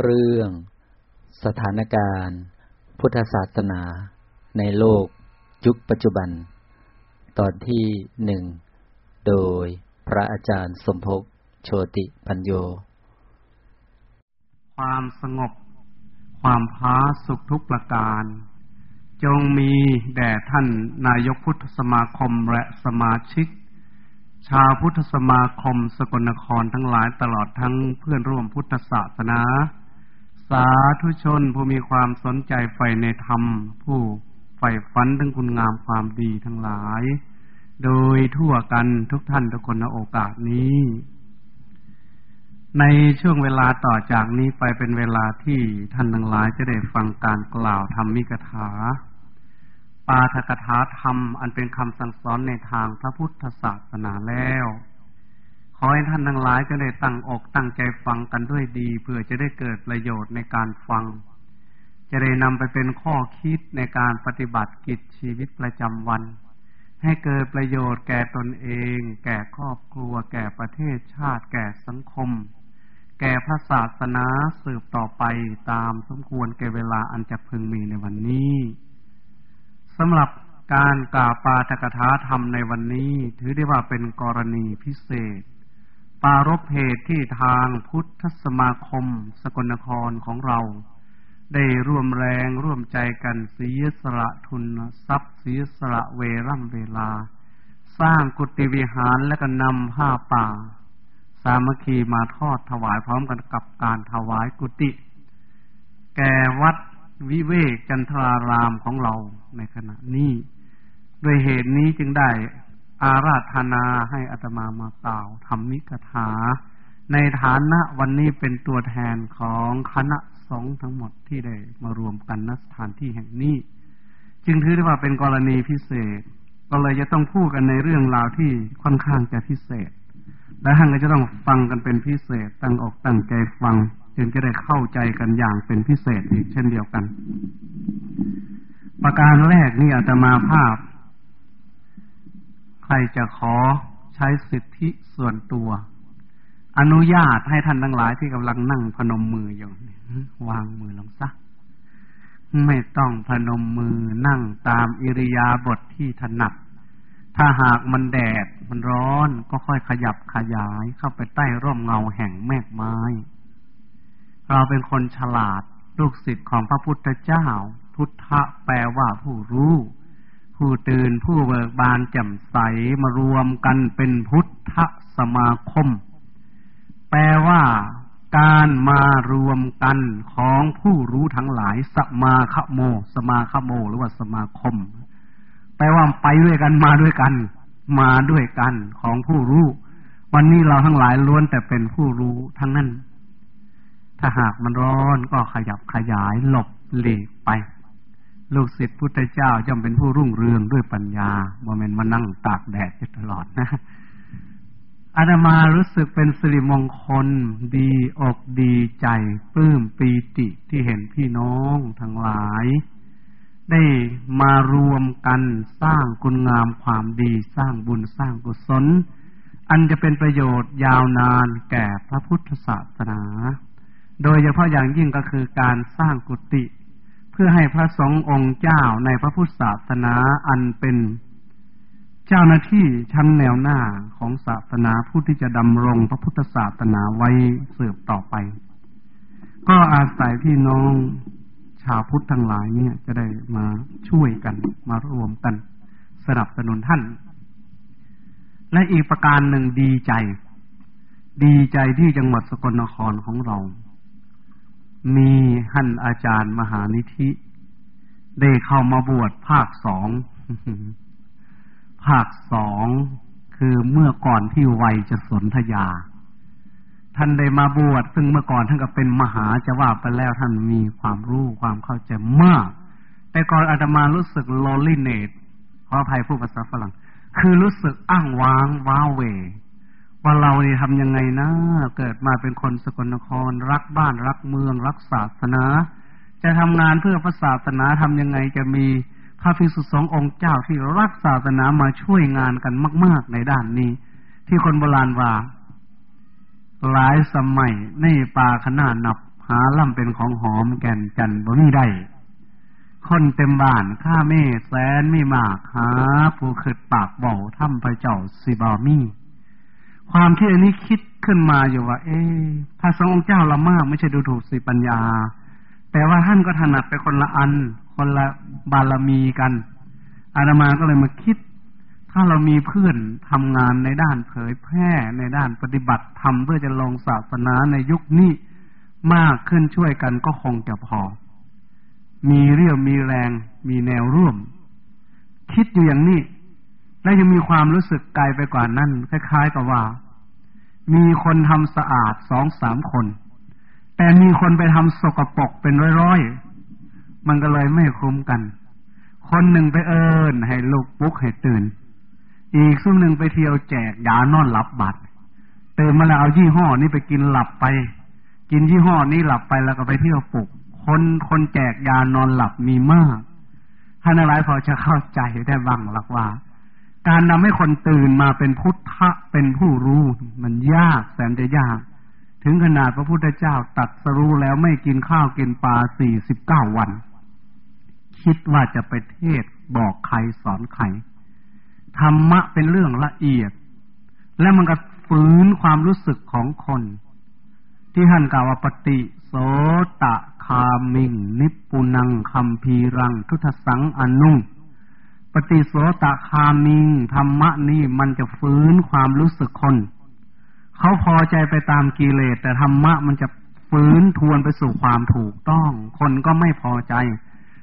เรื่อง สถานการณ์ พุทธศาสนา ในโลก ยุคปัจจุบัน ตอนที่หนึ่ง โดยพระอาจารย์สมภพโชติปัญโย ความสงบ ความพาสุขทุกประการ จงมีแด่ท่านนายกพุทธสมาคมและสมาชิก ชาวพุทธสมาคมสกลนครทั้งหลายตลอดทั้งเพื่อนร่วมพุทธศาสนา สาธุชนผู้มีความสนใจใฝ่ในธรรม ผู้ใฝ่ฝันถึงคุณงามความดีทั้งหลาย โดยทั่วกันทุกท่านทุกคนในโอกาสนี้ ในช่วงเวลาต่อจากนี้ไปเป็นเวลาที่ท่านทั้งหลายจะได้ฟังการกล่าวธรรมมิกถา ปาทกถาธรรมอันเป็นคำสั่งสอนในทางพระพุทธศาสนาแล้ว อให้ท่านทั้งหลายจะได้ตั้งอกตั้งใจฟังกันด้วยดี เพื่อจะได้เกิดประโยชน์ในการฟัง จะได้นำไปเป็นข้อคิดในการปฏิบัติกิจชีวิตประจำวัน ให้เกิดประโยชน์แก่ตนเอง แก่ครอบครัว แก่ประเทศชาติ แก่สังคม แก่พระศาสนาสืบต่อไปตามสมควรแก่เวลาอันจะพึงมีในวันนี้สำหรับการกล่าวปาทกถาธรรมในวันนี้ ถือได้ว่าเป็นกรณีพิเศษ ปารบเหตุที่ทางพุทธสมาคมสกลนครของเรา ได้ร่วมแรงร่วมใจกันเสียสละทุนทรัพย์เสียสละเวร่ำเวลา สร้างกุฏิวิหารและก็นำผ้าป่า สามัคคีมาทอดถวายพร้อมกันกับการถวายกุฏิแก่วัดวิเวกจันทรารามของเราในขณะนี้ ด้วยเหตุนี้จึงได้ อาราธนาให้อัตมามากล่าวธรรมิกถา ในฐานะวันนี้เป็นตัวแทนของคณะสงฆ์ทั้งหมดที่ได้มารวมกันณสถานที่แห่งนี้ จึงถือได้ว่าเป็นกรณีพิเศษ ก็เลยจะต้องพูดกันในเรื่องราวที่ค่อนข้างจะพิเศษ และท่านก็จะต้องฟังกันเป็นพิเศษ ตั้งอกตั้งใจฟังจึงจะได้เข้าใจกันอย่างเป็นพิเศษอีกเช่นเดียวกัน ประการแรกนี่อาตมาภาพ รจะขอใช้สิทธิส่วนตัว อนุญาตให้ท่านทั้งหลายที่กำลังนั่งพนมมืออยู่วางมือลงซะไม่ต้องพนมมือนั่งตามอิริยาบถทที่ถนัด ถ้าหากมันแดดมันร้อนก็ค่อยขยับขยายเข้าไปใต้ร่มเงาแห่งแมกไม้ เราเป็นคนฉลาดลูกศิษย์ของพระพุทธเจ้า พุทธะแปลว่าผู้รู้ ผู้ตื่นผู้เบิกบานแจ่มใสมารวมกันเป็นพุทธสมาคม แปลว่าการมารวมกันของผู้รู้ทั้งหลายสมาคโม สมาคโม หรือว่าสมาคม แปลว่าไปด้วยกันมาด้วยกัน มาด้วยกันของผู้รู้ วันนี้เราทั้งหลายล้วนแต่เป็นผู้รู้ทั้งนั้น ถ้าหากมันร้อนก็ขยับขยายหลบหลีกไป ลูกศิษย์พุทธเจ้าย่อมเป็นผู้รุ่งเรืองด้วยปัญญาบ่แม่นมานั่งตากแดดอยู่ตลอดนะอาตมารู้สึกเป็นสิริมงคล ดีอกดีใจปลื้มปีติที่เห็นพี่น้องทั้งหลาย ได้มารวมกันสร้างคุณงามความดีสร้างบุญสร้างกุศล อันจะเป็นประโยชน์ยาวนานแก่พระพุทธศาสนา โดยเฉพาะอย่างยิ่งก็คือการสร้างกุฏิ เพื่อให้พระสงฆ์องค์เจ้าในพระพุทธศาสนาอันเป็นเจ้าหน้าที่ชั้นแนวหน้าของศาสนาผู้ที่จะดำรงพระพุทธศาสนาไว้สืบต่อไป ก็อาศัยพี่น้องชาวพุทธทั้งหลายเนี่ยจะได้มาช่วยกันมารวมกัน สนับสนุนท่าน และอีกประการหนึ่งดีใจ ดีใจที่จังหวัดสกลนครของเรา มีท่านอาจารย์มหานิธิ ได้เข้ามาบวชภาคสอง ภาคสองคือเมื่อก่อนที่วัยจะสนธยา ท่านได้มาบวชซึ่งเมื่อก่อนท่านก็เป็นมหาจะว่าไปแล้วท่านมีความรู้ความเข้าใจมาก แต่ก่อนอาตมารู้สึกโลลิเนตขออภัยผู้ภาษาฝรั่ง คือรู้สึกอ้างว้างว้าเว ว่าเราเนี่ยทำยังไงนะ เกิดมาเป็นคนสกลนคร รักบ้านรักเมือง รักศาสนา จะทำงานเพื่อพระศาสนาทำยังไงจะมีพระภิกษุสงฆ์องค์เจ้าที่รักศาสนามาช่วยงานกันมาก ๆ ในด้านนี้ ที่คนโบราณว่า หลายสมัยในป่าขนาดนับหาล่ำเป็นของหอมแก่นจันบ่มีได้คนเต็มบ้านข้าเม่แสนไม่มากหาผู้ขิดปากเบาถ้ำพระเจ้าสิบามี ความคิดอันนี้คิดขึ้นมาอยู่ว่า เอ๊พระสงฆ์เจ้าละมาก ไม่ใช่ดูถูกสิปัญญา แต่ว่าท่านก็ถนัดไปคนละอัน คนละบารมีกันอาตมาก็เลยมาคิด ถ้าเรามีเพื่อนทำงานในด้านเผยแพร่ในด้านปฏิบัติธรรมเพื่อจะลงศาสนาในยุคนี้มากขึ้นช่วยกันก็คงจะพอ มีเรี่ยวมีแรง มีแนวร่วม คิดอยู่อย่างนี้ และยังมีความรู้สึกไกลไปกว่านั้นคล้ายๆกับว่า มีคนทำสะอาดสองสามคน แต่มีคนไปทำสกปรกเป็นร้อยๆ มันก็เลยไม่คุ้มกัน คนหนึ่งไปเอิญให้ลูกปุ๊กให้ตื่น อีกซุ่มหนึ่งไปเที่ยวแจกยานอนหลับบัตรตื่นมาแล้วเอายี่ห้อนี้ไปกินหลับไป กินยี่ห้อนี้หลับไปแล้วก็ไปเที่ยวปลุก คนคนแจกยานอนหลับมีมากท่านอะไรพอจะเข้าใจได้บ้างหลักว่า การนำให้คนตื่นมาเป็นพุทธะเป็นผู้รู้ มันยากแสนจะยาก ถึงขนาดพระพุทธเจ้าตัดสรู้แล้วไม่กินข้าวกินปลาสี่สิบเก้าวัน คิดว่าจะไปเทศบอกใครสอนใครธรรมะเป็นเรื่องละเอียด และมันก็ฟื้นความรู้สึกของคน ที่ท่านกล่าวว่าปฏิโสตะคามิง นิปุนังคัมพีรัง ทุทสังอนุง ปฏิโสตคามิงธรรมะนี่มันจะฟื้นความรู้สึกคน เขาพอใจไปตามกิเลสแต่ธรรมะมันจะฟื้นทวนไปสู่ความถูกต้อง คนก็ไม่พอใจ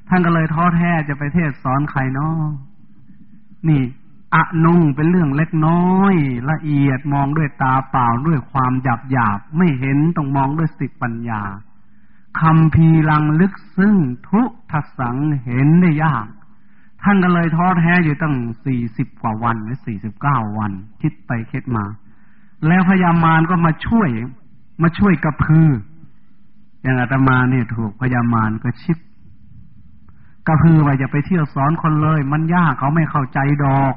ท่านก็เลยท้อแท้จะไปเทศสอนใครนาะนี่อะนุ่งเป็นเรื่องเล็กน้อย ละเอียดมองด้วยตาเปล่าด้วยความหยาบหยาบไม่เห็นต้องมองด้วยสติปัญญาคำพีลังลึกซึ่งทุกทัสังเห็นได้ยาก ท่านก็เลยท้อแท้อยู่ตั้งสี่สิบกว่าวันหรือสี่สิบเก้าวัน คิดไปคิดมา แล้วพญามารก็มาช่วย มาช่วยกระพือ อย่างอาตมาเนี่ยถูกพญามารก็ชิบกระพือว่าจะไปเที่ยวสอนคนเลย มันยากเขาไม่เข้าใจดอก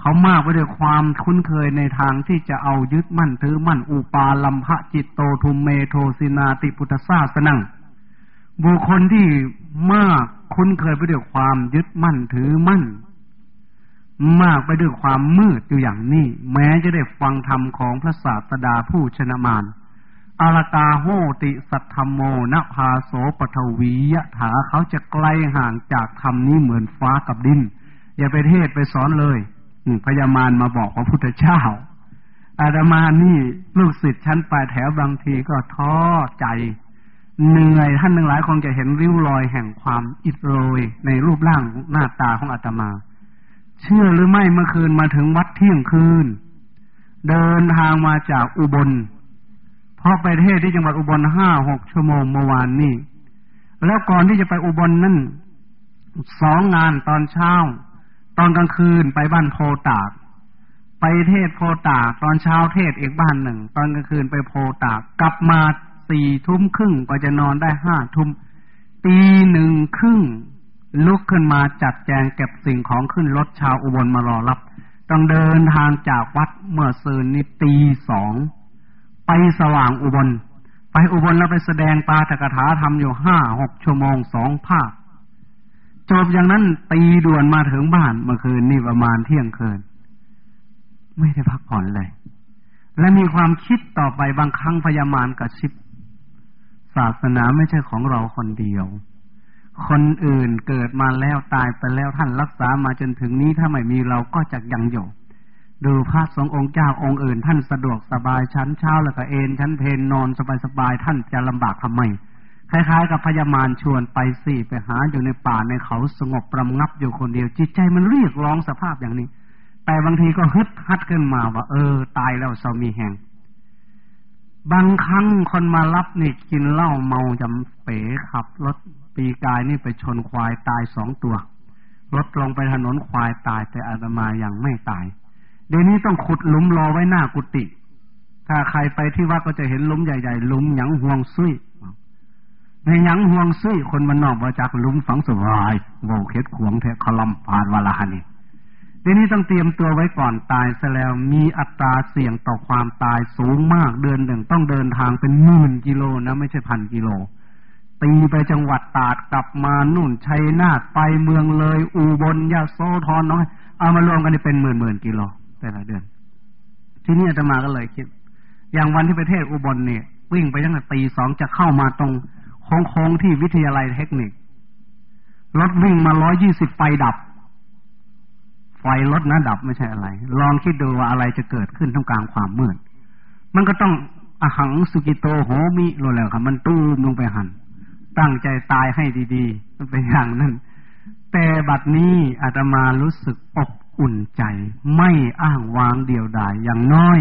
เขามากไปด้วยความคุ้นเคยในทางที่จะเอายึดมั่นถือมั่นอุปาลัมภะจิตโตทุมเมโทสินาติพุทธศาสนังบุคคลที่มาก คุ้นเคยไปด้วยความยึดมั่นถือมั่น มากไปด้วยความมืดอยู่อย่างนี้ แม้จะได้ฟังธรรมของพระศาสดาผู้ชนะมารอารตาโหติสัทธโมนภาโสปทวียะถาเขาจะไกลห่างจากธรรมนี้เหมือนฟ้ากับดิน อย่าไปเทศไปสอนเลยพญามารมาบอกพระพุทธเจ้าอาตมานี่ลูกศิษย์ชั้นปลายแถวบางทีก็ท้อใจ เหนื่อยท่านทั้งหลายคงจะเห็นริ้วรอยแห่งความอิดโรยในรูปร่างหน้าตาของอาตมา เชื่อหรือไม่เมื่อคืนมาถึงวัดเที่ยงคืน เดินทางมาจากอุบลพอไปเทศที่จังหวัดอุบลห้าหกชั่วโมงเมื่อวานนี้แล้วก่อนที่จะไปอุบลนั่นสองงานตอนเช้า ตอนกลางคืนไปบ้านโพตาก ไปเทศโพตาก ตอนเช้าเทศอีกบ้านหนึ่ง ตอนกลางคืนไปโพตาก กลับมา สี่ทุ่มครึ่งก็จะนอนได้ห้าทุ่มตีหนึ่งครึ่งลุกขึ้นมาจัดแจงเก็บสิ่งของขึ้นรถชาวอุบลมารอรับ ต้องเดินทางจากวัดเมื่อซืนนี้ตีสอง ไปสว่างอุบล ไปอุบลแล้วไปแสดงปาตกถาทำอยู่ห้าหกชั่วโมงสองภาค จบอย่างนั้นตีด่วนมาถึงบ้านเมื่อคืนนี่ประมาณเที่ยงคืน ไม่ได้พักผ่อนเลย และมีความคิดต่อไปบางครั้งพยามารกระชิบ ศาสนาไม่ใช่ของเราคนเดียว คนอื่นเกิดมาแล้วตายไปแล้วท่านรักษามาจนถึงนี้ถ้าไม่มีเราก็จะยังอยู่ดูพระสงฆ์องค์เจ้าองค์อื่น ท่านสะดวกสบายชั้นเช้าแล้วก็เอนชั้นเพนนอนสบายๆท่านจะลำบากทำไมคล้ายๆ กับพญามารชวนไปสิไปหาอยู่ในป่าในเขาสงบประงับอยู่คนเดียว จิตใจมันเรียกร้องสภาพอย่างนี้ แต่บางทีก็ฮึดฮัดขึ้นมาว่า เออ ตายแล้วเรามีแหง บางครั้งคนมารับนี่กินเหล้าเมาจำเป๋ขับรถปีกายนี่ไปชนควายตายสองตัวรถลงไปถนนควายตายแต่อาตมายังไม่ตาย เดี๋ยวนี้ต้องขุดหลุมรอไว้หน้ากุฏิถ้าใครไปที่วัดก็จะเห็นหลุมใหญ่ๆหลุมหยังห่วงซุยในยังห่วงซุยคนมันนอกมาจากลุมฝังสบายโวเคสขวงแทะคลำผ่านวาลานี่ ทีนี้ต้องเตรียมตัวไว้ก่อนตายซะแล้วมีอัตราเสี่ยงต่อความตายสูงมากเดือนหนึ่งต้องเดินทางเป็นหมื่นกิโลนะไม่ใช่พันกิโล ตีไปจังหวัดตาดกลับมานุ่นชัยนาทไปเมืองเลย อูบลยาโซทอนน้อยเอามารวมกันเป็นหมื่นหมื่นกิโล แต่ละเดือน ที่นี่อาตมาก็เลยคิด อย่างวันที่ไปเทศอุบลเนี่ย วิ่งไปตั้งแต่ตีสองจะเข้ามาตรงโค้งๆที่วิทยาลัยเทคนิครถวิ่งมาร้อยยี่สิบไฟดับ ไฟรถนะดับไม่ใช่อะไร ลองคิดดูว่าอะไรจะเกิดขึ้นท่ามกลางความมืด มันก็ต้องอหังสุกิโตโหมิโลแล้วครับมันตู้มลงไปหัน ตั้งใจตายให้ดีๆ มันเป็นอย่างนั้น แต่บัดนี้อาตมารู้สึกอบอุ่นใจ ไม่อ้างวางเดียวดายอย่างน้อย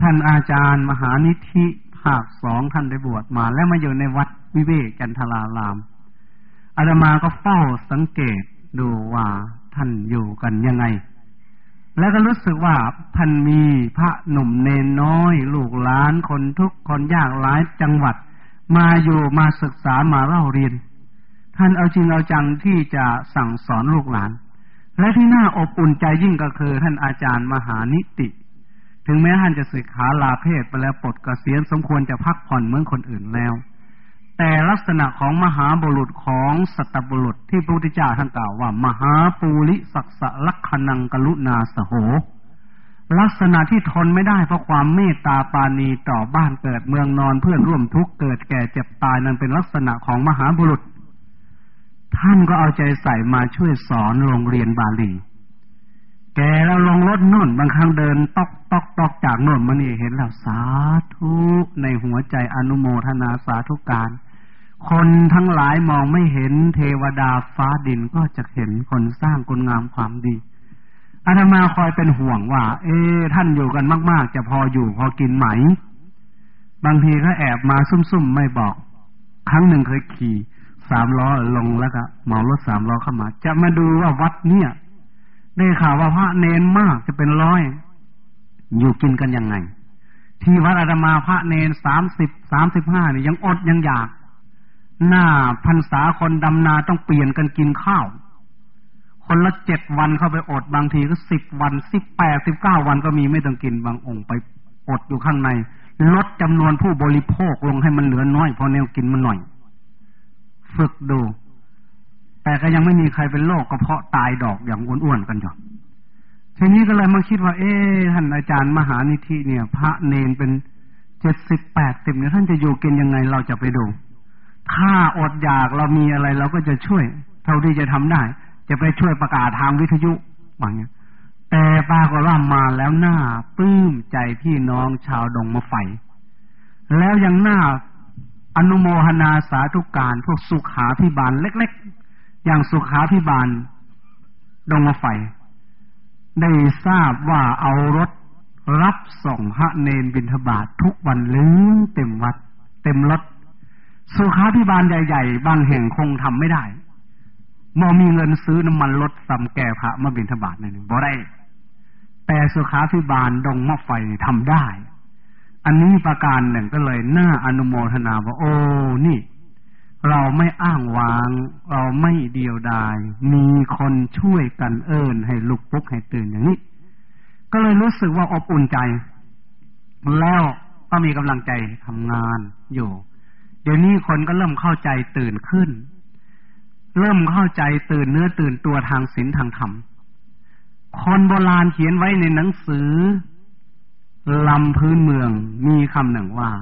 ท่านอาจารย์มหานิธิภาคสองท่านได้บวชมา แล้วมาอยู่ในวัดวิเวกจันทรารามอาตมาก็เฝ้าสังเกตดูว่า ท่านอยู่กันยังไง แล้วก็รู้สึกว่าท่านมีพระหนุ่มเนนน้อย ลูกหลานคนทุกคนยากหลายจังหวัด มาอยู่มาศึกษามาเล่าเรียน ท่านเอาจริงเอาจังที่จะสั่งสอนลูกหลาน และที่น่าอบอุ่นใจยิ่งก็คือ ท่านอาจารย์มหานิติ ถึงแม้ท่านจะสึกขาลาเพศไปแล้วปลดกเกษียณสมควรจะพักผ่อนเหมือนคนอื่นแล้ว แต่ลักษณะของมหาบุรุษของสัตบุรุษที่พระพุทธเจ้าท่านกล่าวว่า มหาปูริศักษลักขณังกลุณาสโห ลักษณะที่ทนไม่ได้เพราะความเมตตาปาณีต่อบ้านเกิดเมืองนอนเพื่อนร่วมทุกข์เกิดแก่เจ็บตายนั้นเป็นลักษณะของมหาบุรุษ ท่านก็เอาใจใส่มาช่วยสอนโรงเรียนบาลีแกแล้วลงรถน่นบางครั้งเดินตอกตอกตอกจากน่นมานี่เห็นแล้วสาธุในหัวใจอนุโมทนาสาธุการ คนทั้งหลายมองไม่เห็นเทวดาฟ้าดินก็จะเห็นคนสร้างคุณงามความดีอาตมาคอยเป็นห่วงว่า เอ๊ท่านอยู่กันมาก ๆ จะพออยู่พอกินไหม บางทีก็แอบมาซุ่ม ๆ ไม่บอก ครั้งหนึ่งเคยขี่สามล้อลงแล้วก็เหมารถสามล้อเข้ามา จะมาดูว่าวัดเนี่ย ได้ข่าวว่าพระเนนมากจะเป็นร้อย อยู่กินกันยังไง ที่วัดอาตมาพระเนนสามสิบสามสิบห้าเนี่ยยังอดยังอยาก หน้าพรรษาคนดำนาต้องเปลี่ยนกันกินข้าว คนละเจ็ดวันเข้าไปอดบางทีก็สิบวันสิบแปดสิบเก้าวันก็มีไม่ต้องกินบางองค์ไปอดอยู่ข้างใน ลดจำนวนผู้บริโภคลงให้มันเหลือน้อยพอแนวกินมันหน่อย ฝึกดู แต่ก็ยังไม่มีใครเป็นโรคกระเพาะตายดอกอย่างอ้วนๆกันอยู่ทีนี้ก็เลยมาคิดว่า เอ๊ท่านอาจารย์มหานิธิเนี่ย พระเนนเป็นเจ็ดสิบแปดสิบเนี่ยท่านจะอยู่กินยังไงเราจะไปดู ถ้าอดอยากเรามีอะไรเราก็จะช่วย เท่าที่จะทำได้ จะไปช่วยประกาศทางวิทยุว่างี้แต่ป้าก็ว่ามาแล้วหน้าปลื้มใจพี่น้องชาวดงมาไฟ แล้วยังหน้าอนุโมหนาสาธุการพวกสุขาพิบาลเล็กๆ อย่างสุขาพิบาลดงมาไฟ ได้ทราบว่าเอารถรับส่งพระเนนบินทบาททุกวันลืมเต็มวัด เต็มรถ สุขาพิบาลใหญ่ ๆ บางแห่งคงทำไม่ได้มอมีเงินซื้อน้ำมันรถสำแก่พระมาบินทบาทนี่บ่ได้ แต่สุขาพิบาลดงมะไฟทำได้ อันนี้ประการหนึ่งก็เลยน่าอนุโมทนาว่าโอ้นี่ เราไม่อ้างวาง เราไม่เดียวดาย มีคนช่วยกันเอิญให้ลุกปุ๊กให้ตื่นอย่างนี้ ก็เลยรู้สึกว่าอบอุ่นใจ แล้วก็มีกำลังใจทำงานอยู่ เดี๋ยวนี้คนก็เริ่มเข้าใจตื่นขึ้น เริ่มเข้าใจตื่นเนื้อตื่นตัวทางศีลทางธรรม คนโบราณเขียนไว้ในหนังสือลำพื้นเมืองมีคำหนึ่งว่า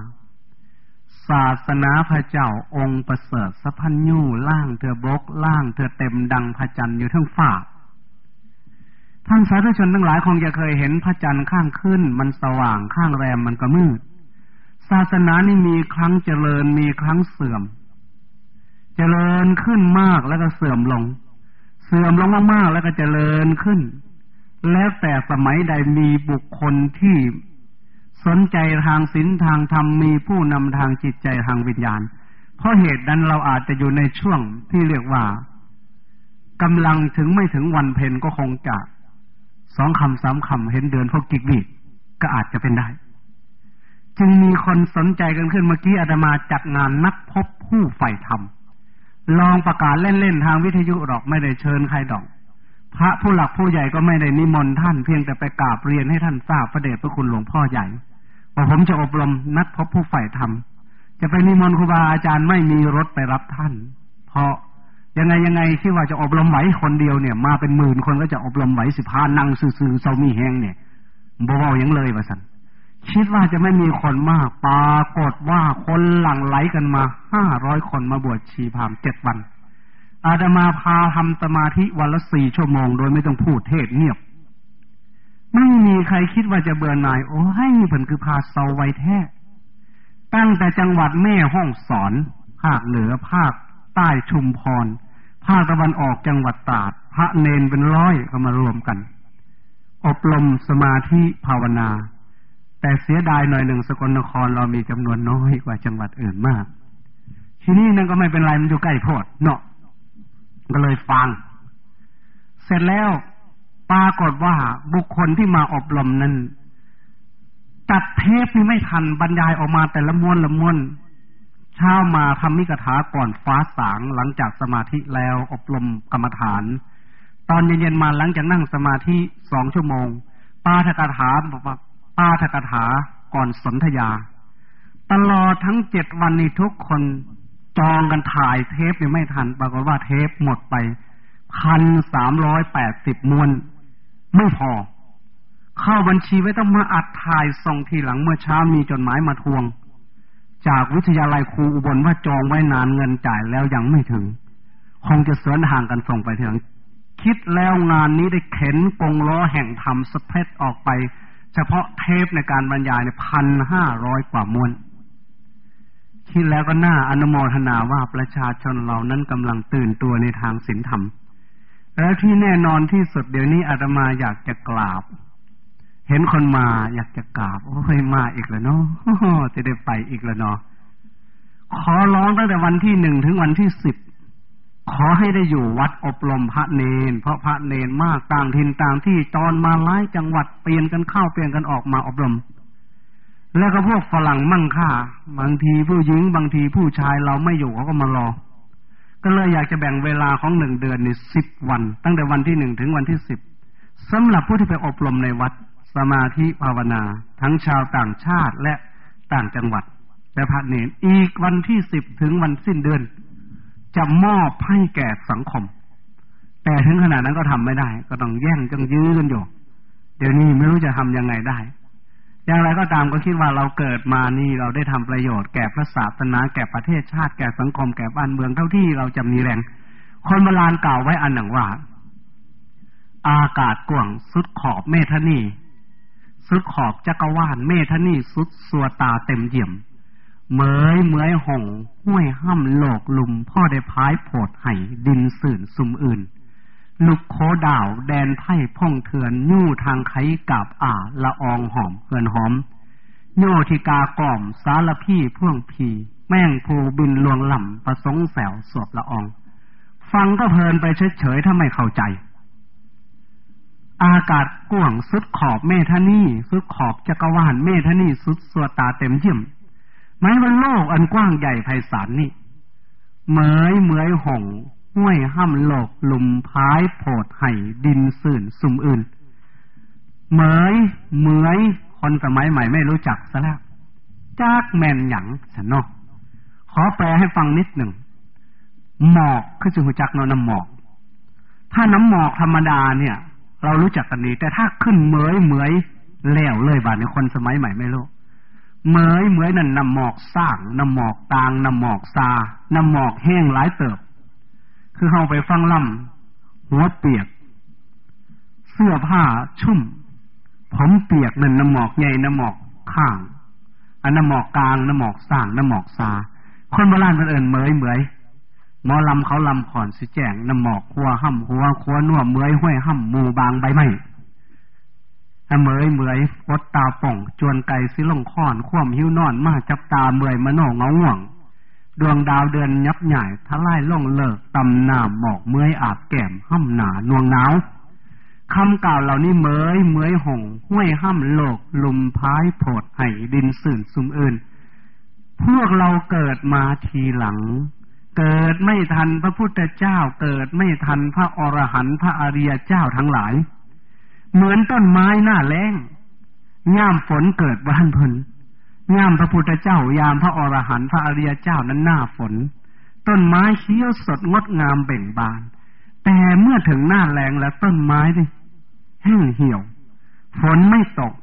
ศาสนาพระเจ้าองค์ประเสริฐสะพันญูล่างเธอบกล่างเธอเต็มดังพระจันทร์อยู่ทั้งฝ่าท่านสาธุชนทั้งหลายคงจะเคยเห็นพระจันทร์ข้างขึ้น มันสว่างข้างแรมมันก็มืด ศาสนานี่มีครั้งเจริญมีครั้งเสื่อม เจริญขึ้นมากแล้วก็เสื่อมลง เสื่อมลงมากๆแล้วก็เจริญขึ้น แล้วแต่สมัยใดมีบุคคลที่สนใจทางศีลทางธรรมมีผู้นำทางจิตใจทางวิญญาณ เพราะเหตุนั้นเราอาจจะอยู่ในช่วงที่เรียกว่ากำลังถึงไม่ถึงวันเพนก็คงจะสองคำสามคำเห็นเดือนพวกกิกบีก็อาจจะเป็นได้ จึงมีคนสนใจกันขึ้นเมื่อกี้อาตมาจัดงานนักพบผู้ใฝ่ธรรมลองประกาศเล่นๆทางวิทยุหรอกไม่ได้เชิญใครดอก พระผู้หลักผู้ใหญ่ก็ไม่ได้นิมนต์ท่านเพียงแต่ไปกราบเรียนให้ท่านทราบพระเดชพระคุณหลวงพ่อใหญ่ว่าผมจะอบรมนัดพบผู้ใฝ่ธรรมจะไปนิมนต์ครูบาอาจารย์ไม่มีรถไปรับท่าน เพราะยังไงยังไงที่ว่าจะอบรมไหวคนเดียวเนี่ย มาเป็นหมื่นคนก็จะอบรมไหวสิบห้านั่งซื่อๆเซามีแห้งเนี่ยบ่เว้ายังเลยว่าสัน คิดว่าจะไม่มีคนมาก ปรากฏว่าคนหลั่งไหลกันมาห้าร้อยคนมาบวชชีพามเจ็ดวัน อาดมาพาทำสมาธิวันละสี่ชั่วโมง โดยไม่ต้องพูดเทศเงียบ ไม่มีใครคิดว่าจะเบื่อหน่าย โอ้ให้ผลคือพาเซาไวแท้ ตั้งแต่จังหวัดแม่ห้องสอน ภาคเหนือภาคใต้ชุมพร ภาคตะวันออกจังหวัดตราด พระเนนเป็นร้อยเขามารวมกัน อบรมสมาธิภาวนา แต่เสียดายหน่อยหนึ่งสกลนครเรามีจำนวนน้อยกว่าจังหวัดอื่นมาก ที่นี่นั่นก็ไม่เป็นไรมันอยู่ใกล้โพดเนาะก็เลยฟัง เสร็จแล้วปรากฏว่าบุคคลที่มาอบรมนั้นตัดเทปนี่ไม่ทันบรรยายออกมาแต่ละม้วนละม้วนเช้ามาทำมิกถาก่อนฟ้าสางหลังจากสมาธิแล้วอบรมกรรมฐาน ตอนเย็นๆมาหลังจากนั่งสมาธิสองชั่วโมงปาทกถาบอกว่า ปาทกถาก่อนสนธยา ตลอดทั้งเจ็ดวันนี้ทุกคนจองกันถ่ายเทปยังไม่ทัน ปรากฏว่าเทปหมดไปพันสามร้อยแปดสิบมวน ไม่พอ เข้าบัญชีไว้ต้องมาอัดถ่ายส่งทีหลังเมื่อเช้ามีจดหมายมาทวง จากวิทยาลัยครูอุบลว่าจองไว้นานเงินจ่ายแล้วยังไม่ถึง คงจะเสือนห่างกันส่งไปถึงคิดแล้วงานนี้ได้เข็นกงล้อแห่งธรรมสเปซออกไป เฉพาะเทปในการบรรยายในพันห้าร้อยกว่ามวนคิดแล้วก็น่าอนุโมทนาว่าประชาชนเรานั้นกำลังตื่นตัวในทางศีลธรรม แล้วที่แน่นอนที่สุดเดี๋ยวนี้อาตมาอยากจะกราบ เห็นคนมาอยากจะกราบ โอ้ยมาอีกแล้วเนาะจะได้ไปอีกแล้วเนาะขอร้องตั้งแต่วันที่หนึ่งถึงวันที่สิบ ขอให้ได้อยู่วัดอบรมพระเนน เพราะพระเนนมากต่างถิ่นต่างที่จอนมาหลายจังหวัดเปลี่ยนกันเข้าเปลี่ยนกันออกมาอบรม แล้วก็พวกฝรั่งมั่งค่าบางทีผู้หญิงบางทีผู้ชายเราไม่อยู่เขาก็มารอ ก็เลยอยากจะแบ่งเวลาของหนึ่งเดือนในสิบวัน ตั้งแต่วันที่หนึ่งถึงวันที่สิบสำหรับผู้ที่ไปอบรมในวัดสมาธิภาวนา ทั้งชาวต่างชาติและต่างจังหวัดและพระเนนอีกวันที่สิบถึงวันสิ้นเดือน จะมอบให้แก่สังคม แต่ถึงขนาดนั้นก็ทำไม่ได้ ก็ต้องแย่งจังยื้อกันอยู่เดี๋ยวนี้ไม่รู้จะทํำยังไงได้ อย่างไรก็ตามก็คิดว่าเราเกิดมานี่เราได้ทำประโยชน์แก่พระศาสนาแก่ประเทศชาติแก่สังคมแก่บ้านเมืองเท่าที่เราจะมีแรง คนโบราณกล่าวไว้อันหนึ่งว่า อากาศกว้างสุดขอบเมธนีสุดขอบจักรวาลเมธนีสุดสัวตาเต็มเยี่ยม เหมยเหมยหงห้วยห้ำโลกลุม พ่อได้พายโผดไห้ดินสื่นสุมอื่น ลุกโคดาว แดนไพ่พ่องเถือนยู่ทางไขกาบอ่าละอองหอมเหือนหอม โยธิกากล่อม สารพี่พ่วงพีแม่งภูบินลวงหล่ำประสงแสวสวบละออง ฟังก็เพลินไปเฉยๆถ้าไม่เข้าใจ อากาศก่วงสุดขอบเมธานี่สุดขอบจักรวาลเมธานี่สุดสวตาเต็มเยี่ยม หมายว่าโลกอันกว้างใหญ่ไพศาลนี่เหมยเหมยห่องห้วยห้ำโลกลุมพายโผดไห่ดินสื่นสุ่มอื่น เหมยเหมยคนสมัยใหม่ไม่รู้จักซะแล้วจากแมนหยังฉันนอกขอแปลให้ฟังนิดหนึ่ง หมอกคือสุหุจักนน้ำหมอก ถ้าน้ำหมอกธรรมดาเนี่ย เรารู้จักกันดีแต่ถ้าขึ้นเหมยเหมยแล้วเลยบาดในคนสมัยใหม่ไม่รู้ เหมยเหมยนั่นน้ำหมอกสร้างน้ำหมอกตางน้ำหมอกซาน้ำหมอกแห้งหลายเติบ คือเฮาไปฟังล่ำหัวเปียก เสื้อผ้าชุ่ม ผมเปียกนั่นน้ำหมอกใหญ่น้ำหมอกข้างอันน้ำหมอกกลางน้ำหมอกสร้างน้ำหมอกซาคนโบราณเป็นเอิญเหมยเหมยหมอลำเขาลำขอนสิแจงน้ำหมอกคัวห้ำหัวคัวนัวเมยห้วยห้ำมูบางใบไม้ เหมยเหมยปดตาป่อง จวนไก่สิลงค้อนคว่ำหิวนอนมาจับตาเมยมโนเงาห่วง ดวงดาวเดือนยับใหญ่ทลายล่องเลิกตำหนามหมอกเมยอาบแก้มห้ำหนานวงหนาวคำกล่าวเหล่านี้เมยเมยห่งห้วยห้ำโลก ลุมพายโผดไห้ดินสื่นซุมอื่น พวกเราเกิดมาทีหลัง เกิดไม่ทันพระพุทธเจ้า เกิดไม่ทันพระอรหันต์พระอริยเจ้าทั้งหลาย เหมือนต้นไม้หน้าแล้งย่ามฝนเกิดบ้านพนย่ามพระพุทธเจ้ายามพระอรหันต์พระอริยเจ้านั้นหน้าฝน ต้นไม้เขียวสดงดงามเบ่งบาน แต่เมื่อถึงหน้าแรงแล้วต้นไม้ดิแห้งเหี่ยว ฝนไม่ตก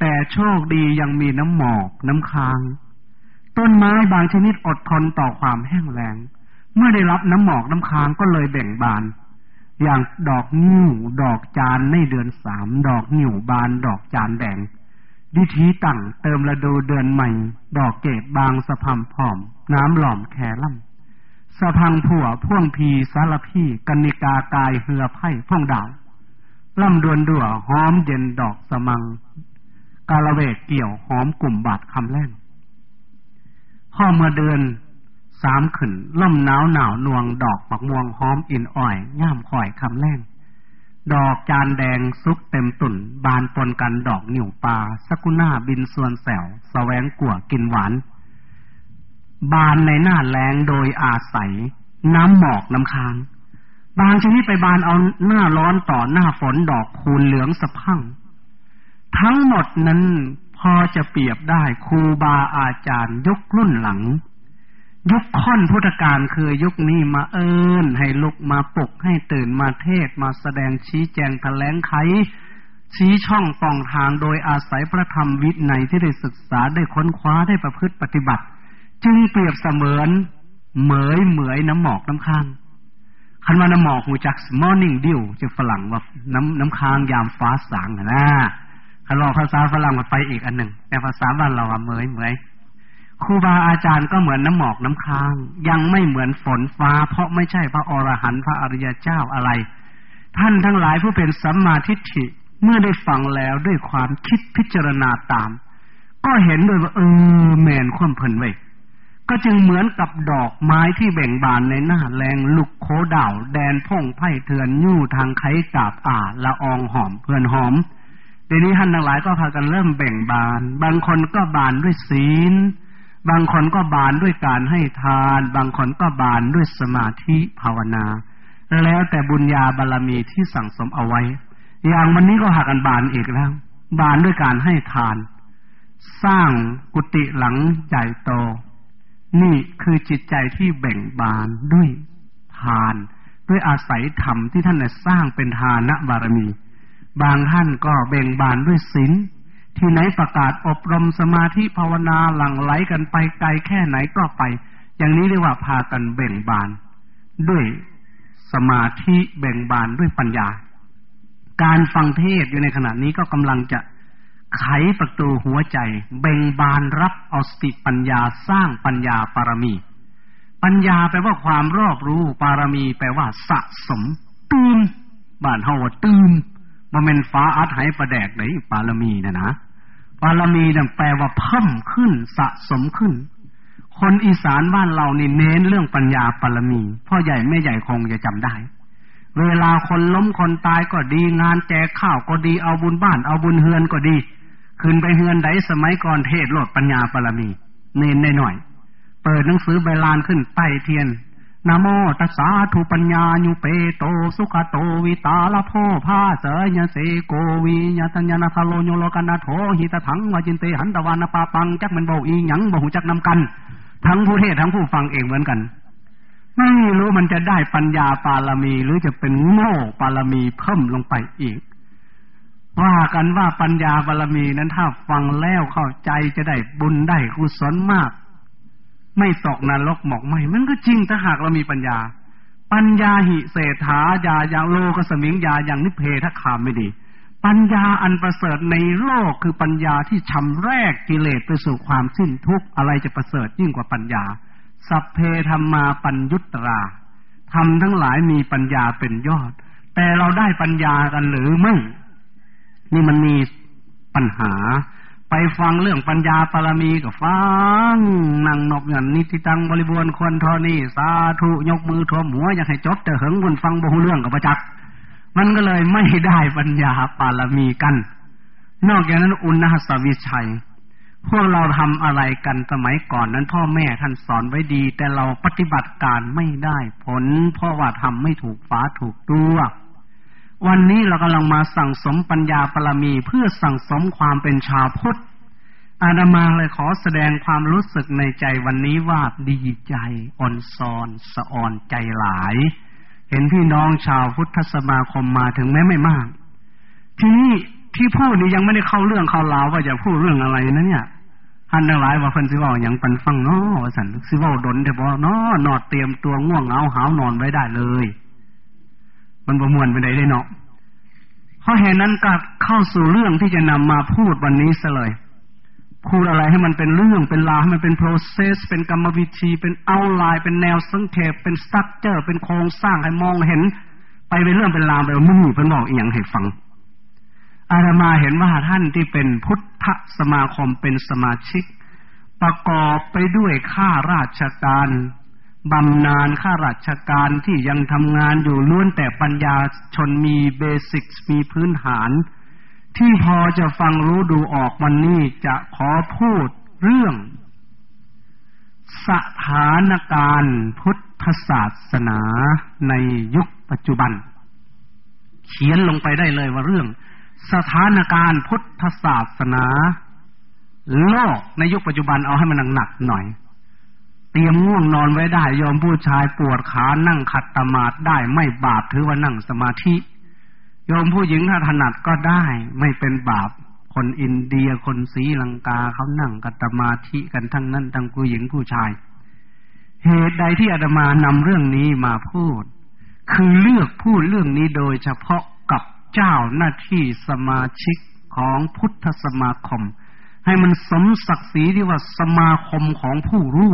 แต่โชคดียังมีน้ำหมอกน้ำค้าง ต้นไม้บางชนิดอดทนต่อความแห้งแล้งเมื่อได้รับน้ำหมอกน้ำค้างก็เลยแบ่งบาน อย่างดอกนิ้วดอกจานในเดือนสามดอกนิ้วบานดอกจานแดงดิทีตั้งเติมระดูเดือนใหม่ ดอกเกตบางสะพัมผอม น้ำหล่อมแคล่ำสะพังผัวพ่วงพีสารพีกนิกากายเหือไพ่พ่องดาวล่ำดวนดัวหอมเย็นดอกสมัง กาละเวกเกี่ยวหอมกลุ่มบาดคำแรงพ่อเมื่อเดือน สามขึ้นล่มหนาวหนาวนวง ดอกปักม่วงหอมอินอ่อยง่ามข่อยคำแรงดอกจานแดงซุกเต็มตุ่น บานปนกันดอกหนิวปลาสกุน่าบินส่วนแสวสแสวงกัวกินหวาน บานในหน้าแรงโดยอาศัย น้ำหมอกน้ำค้าง บางชนิดไปบานเอาหน้าร้อนต่อหน้าฝนดอกคูณเหลืองสะพัง ทั้งหมดนั้นพอจะเปรียบได้ครูบาอาจารย์ยกรุ่นหลัง ยุคค่อนพุทธการคือยุคนี้มาเอิญให้ลุกมาปลุกให้ตื่นมาเทศมาแสดงชี้แจงแถลงไข ชี้ช่องปองทางโดยอาศัยพระธรรมวินัยที่ได้ศึกษาได้ค้นคว้าได้ประพฤติปฏิบัติ จึงเปรียบเสมือนเหมยเหมยน้ำหมอกน้ำค้างคันว่าน้ำหมอกหูจัก morning dew จะฝรั่งว่าน้ำน้ำค้างยามฟ้าสางนะคันรอภาษาฝรั่งมาไปอีกอันหนึ่งแต่ภาษาบ้านเราว่าเหมยเหมย ครูบาอาจารย์ก็เหมือนน้ำหมอกน้ำค้าง ยังไม่เหมือนฝนฟ้า เพราะไม่ใช่พระอรหันต์พระอริยเจ้าอะไร ท่านทั้งหลายผู้เป็นสัมมาทิฏฐิเมื่อได้ฟังแล้วด้วยความคิดพิจารณาตาม ก็เห็นด้วยว่าเออแมนความเพลินไว้ก็จึงเหมือนกับดอกไม้ที่แบ่งบานในหน้าแรงลุกโคดาวแดนพ่งไพ่เถื่อนยู่ทางไขกาบอ่าละอองหอมเพื่อนหอมเดี๋ยวนี้ท่านทั้งหลายก็พากันเริ่มแบ่งบาน บางคนก็บานด้วยศีล บางคนก็บานด้วยการให้ทาน บางคนก็บานด้วยสมาธิภาวนา แล้วแต่บุญญาบารรมีที่สั่งสมเอาไว้ อย่างวันนี้ก็หากันบานอีกแล้ว บานด้วยการให้ทาน สร้างกุฏิหลังใหญ่โต นี่คือจิตใจที่แบ่งบานด้วยทาน ด้วยอาศัยธรรมที่ท่านสร้างเป็นทานบารมี บางท่านก็แบ่งบานด้วยศีล ที่ไหนประกาศอบรมสมาธิภาวนาหลั่งไหลกันไปไกลแค่ไหนก็ไป อย่างนี้เรียกว่าพากันเบ่งบาน ด้วยสมาธิเบ่งบานด้วยปัญญา การฟังเทศอยู่ในขณะนี้ก็กำลังจะไขประตูหัวใจ เบ่งบานรับเอาสติปัญญาสร้างปัญญาปารมี ปัญญาแปลว่าความรอบรู้ปารมี แปลว่าสะสมตื่นบ้านเฮาว่าตื่นบ่แม่นฟ้าอัดให้ประแดกไหนปารมีนะนะ บารมีนั่นแปลว่าเพิ่มขึ้นสะสมขึ้น คนอีสานบ้านเรานี่เน้นเรื่องปัญญาปารมี พ่อใหญ่แม่ใหญ่คงจะจำได้ เวลาคนล้มคนตายก็ดีงานแจกข้าวก็ดีเอาบุญบ้านเอาบุญเฮือนก็ดีขึ้นไปเฮือนใดสมัยก่อนเทศโลดปัญญาปารมี เน้นหน่อย เปิดหนังสือใบลานขึ้นใต้เทียน นโมตัสสะทุปัญญาญุเปโตสุขโตวิตาลโพภาเสยเสโกวิญาตัญญาณทโลโยโลกันนาโถหิตถังวาจินเตหันตวานปาปังจักมันบอกอีหยังบ่หูจักนำกัน ทั้งผู้เทศทั้งผู้ฟังเองเหมือนกัน ไม่รู้มันจะได้ปัญญาปารมี หรือจะเป็นโง่ปารมีเพิ่มลงไปอีก ว่ากันว่าปัญญาบารมีนั้นถ้าฟังแล้วเข้าใจจะได้บุญได้กุศลมาก ไม่ตกนรกหมอกไหมมันก็จริงถ้าหากเรามีปัญญา ปัญญาหิเศรษฐายาอย่างโลกสมิงยาอย่างนิเพทคามไม่ดี ปัญญาอันประเสริฐในโลกคือปัญญาที่ชำแรกกิเลสไปสู่ความสิ้นทุกข์อะไรจะประเสริฐยิ่งกว่าปัญญา สัพเพธรรมาปัญยุตราทำทั้งหลายมีปัญญาเป็นยอด แต่เราได้ปัญญากันหรือไม่ นี่มันมีปัญหา ไปฟังเรื่องปัญญาปรมีก็ฟังนั่งนกเงินนิติตังบริบวรควรทอนี่สาธุยกมือทวมหัวอยากให้จบแต่เหิงบนฟังบ่หูเรื่องกับประจักษ์มันก็เลยไม่ได้ปัญญาปารมีกัน นอกจากนั้นอุณหสวิชัย พวกเราทำอะไรกันสมัยก่อนนั้นพ่อแม่ท่านสอนไว้ดี แต่เราปฏิบัติการไม่ได้ผล เพราะว่าทำไม่ถูกฟ้าถูกตัว วันนี้เรากำลังมาสั่งสมปัญญาปรมีเพื่อสั่งสมความเป็นชาวพุทธ อาดามาเลยขอแสดงความรู้สึกในใจวันนี้ว่าดีใจอ่อนซอนสะอ่อนใจหลาย เห็นพี่น้องชาวพุทธสมาคมมาถึงแม้ไม่มาก ทีนี้ที่พูดนี้ยังไม่ได้เข้าเรื่องเข้าราวว่าจะพูดเรื่องอะไรนะเนี่ยท่านทั้งหลายว่าเพิ่นสิว่าอย่างปันฟังเนาะว่าสันสิว่าดนแต่บ่เนาะนอดเตรียมตัวง่วงเหงาหาวนอนไว้ได้เลย มันประมวลไปได้ได้เนาะเพราะเหตุนั้นก็เข้าสู่เรื่องที่จะนำมาพูดวันนี้ซะเลย พูดอะไรให้มันเป็นเรื่องเป็นราวให้มันเป็น process เป็นกรรมวิธี เป็นเอาไลน์เป็นแนวสังเกตเป็นสตั๊กเจอร์เป็นโครงสร้างให้มองเห็น ไปเป็นเรื่องเป็นราวไปมึงเพิ่นบอกอียงให้ฟังอาตมาเห็นว่าท่านที่เป็นพุทธสมาคมเป็นสมาชิก ประกอบไปด้วยข้าราชการ บำนาญข้าราชการที่ยังทำงานอยู่ล้วนแต่ปัญญาชนมีเบสิกมีพื้นฐาน ที่พอจะฟังรู้ดูออกวันนี้จะขอพูดเรื่อง สถานการณ์พุทธศาสนาในยุคปัจจุบัน เขียนลงไปได้เลยว่าเรื่อง สถานการณ์พุทธศาสนา โลกในยุคปัจจุบันเอาให้มันหนักหน่อย เตรียมง่วงนอนไว้ได้ยอมผู้ชายปวดขานั่งขัดตมาดได้ไม่บาปถือว่านั่งสมาธิยอมผู้หญิงถ้าถนัดก็ได้ไม่เป็นบาป คนอินเดียคนศรีลังกาเขานั่งกัตมาธิกันทั้งนั้นทั้งผู้หญิงผู้ชาย เหตุใดที่อาตมานำเรื่องนี้มาพูด คือเลือกพูดเรื่องนี้โดยเฉพาะกับเจ้าหน้าที่สมาชิกของพุทธสมาคม ให้มันสมศักดิ์ศรีที่ว่าสมาคมของผู้รู้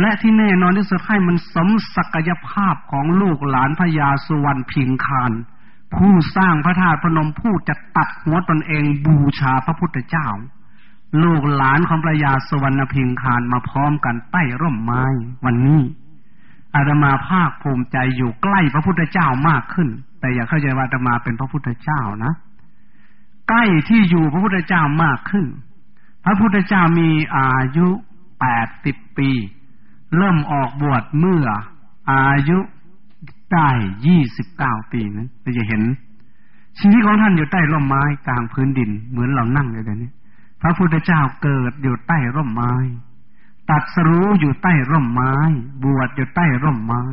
และที่แน่นอนที่สุดให้มันสมศักยภาพของลูกหลานพญาสุวรรณพิงคารผู้สร้างพระธาตุพนมผู้จะตัดหัวตนเองบูชาพระพุทธเจ้า ลูกหลานของพระยาสุวรรณพิงคารมาพร้อมกันใต้ร่มไม้วันนี้อาตมาภาคภูมิใจอยู่ใกล้พระพุทธเจ้ามากขึ้น แต่อย่าเข้าใจว่าจะมาเป็นพระพุทธเจ้านะ ใกล้ที่อยู่พระพุทธเจ้ามากขึ้น พระพุทธเจ้ามีอายุแปดสิบปี เริ่มออกบวชเมื่ออายุได้ยี่สิบเก้าปีนั้นเราจะเห็น ชีวิตของท่านอยู่ใต้ร่มไม้กลางพื้นดิน เหมือนเรานั่งเลยเดี๋ยวนี้ พระพุทธเจ้าเกิดอยู่ใต้ร่มไม้ ตัดสรู้อยู่ใต้ร่มไม้ บวชอยู่ใต้ร่มไม้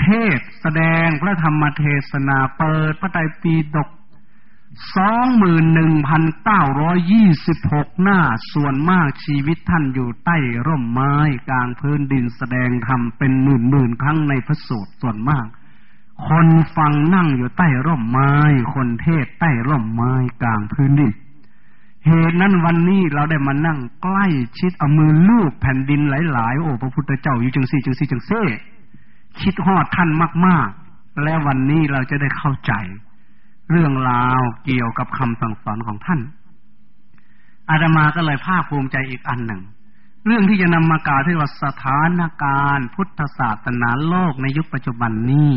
เทศแสดงพระธรรมเทศนาเปิดพระไตรปิฎก สองหมื่นหนึ่งพันเก้าร้อยยี่สิบหกหน้า ส่วนมากชีวิตท่านอยู่ใต้ร่มไม้กลางพื้นดินแสดงธรรมเป็นหมื่นหมื่นครั้งในพระสูตรส่วนมาก คนฟังนั่งอยู่ใต้ร่มไม้ คนเทศใต้ร่มไม้กลางพื้นดิน เหตุนั้นวันนี้เราได้มานั่งใกล้ชิดเอามือลูบแผ่นดินหลาย ๆ โอ้พระพุทธเจ้าอยู่จังสี่จังสี่จังเซ่คิดฮอดท่านมาก ๆ และวันนี้เราจะได้เข้าใจ เรื่องราวเกี่ยวกับคำสั่งสอนของท่าน อาตมาก็เลยภาคภูมิใจอีกอันหนึ่ง เรื่องที่จะนำมากล่าวที่ว่าสถานการณ์ พุทธศาสนาโลกในยุคปัจจุบันนี้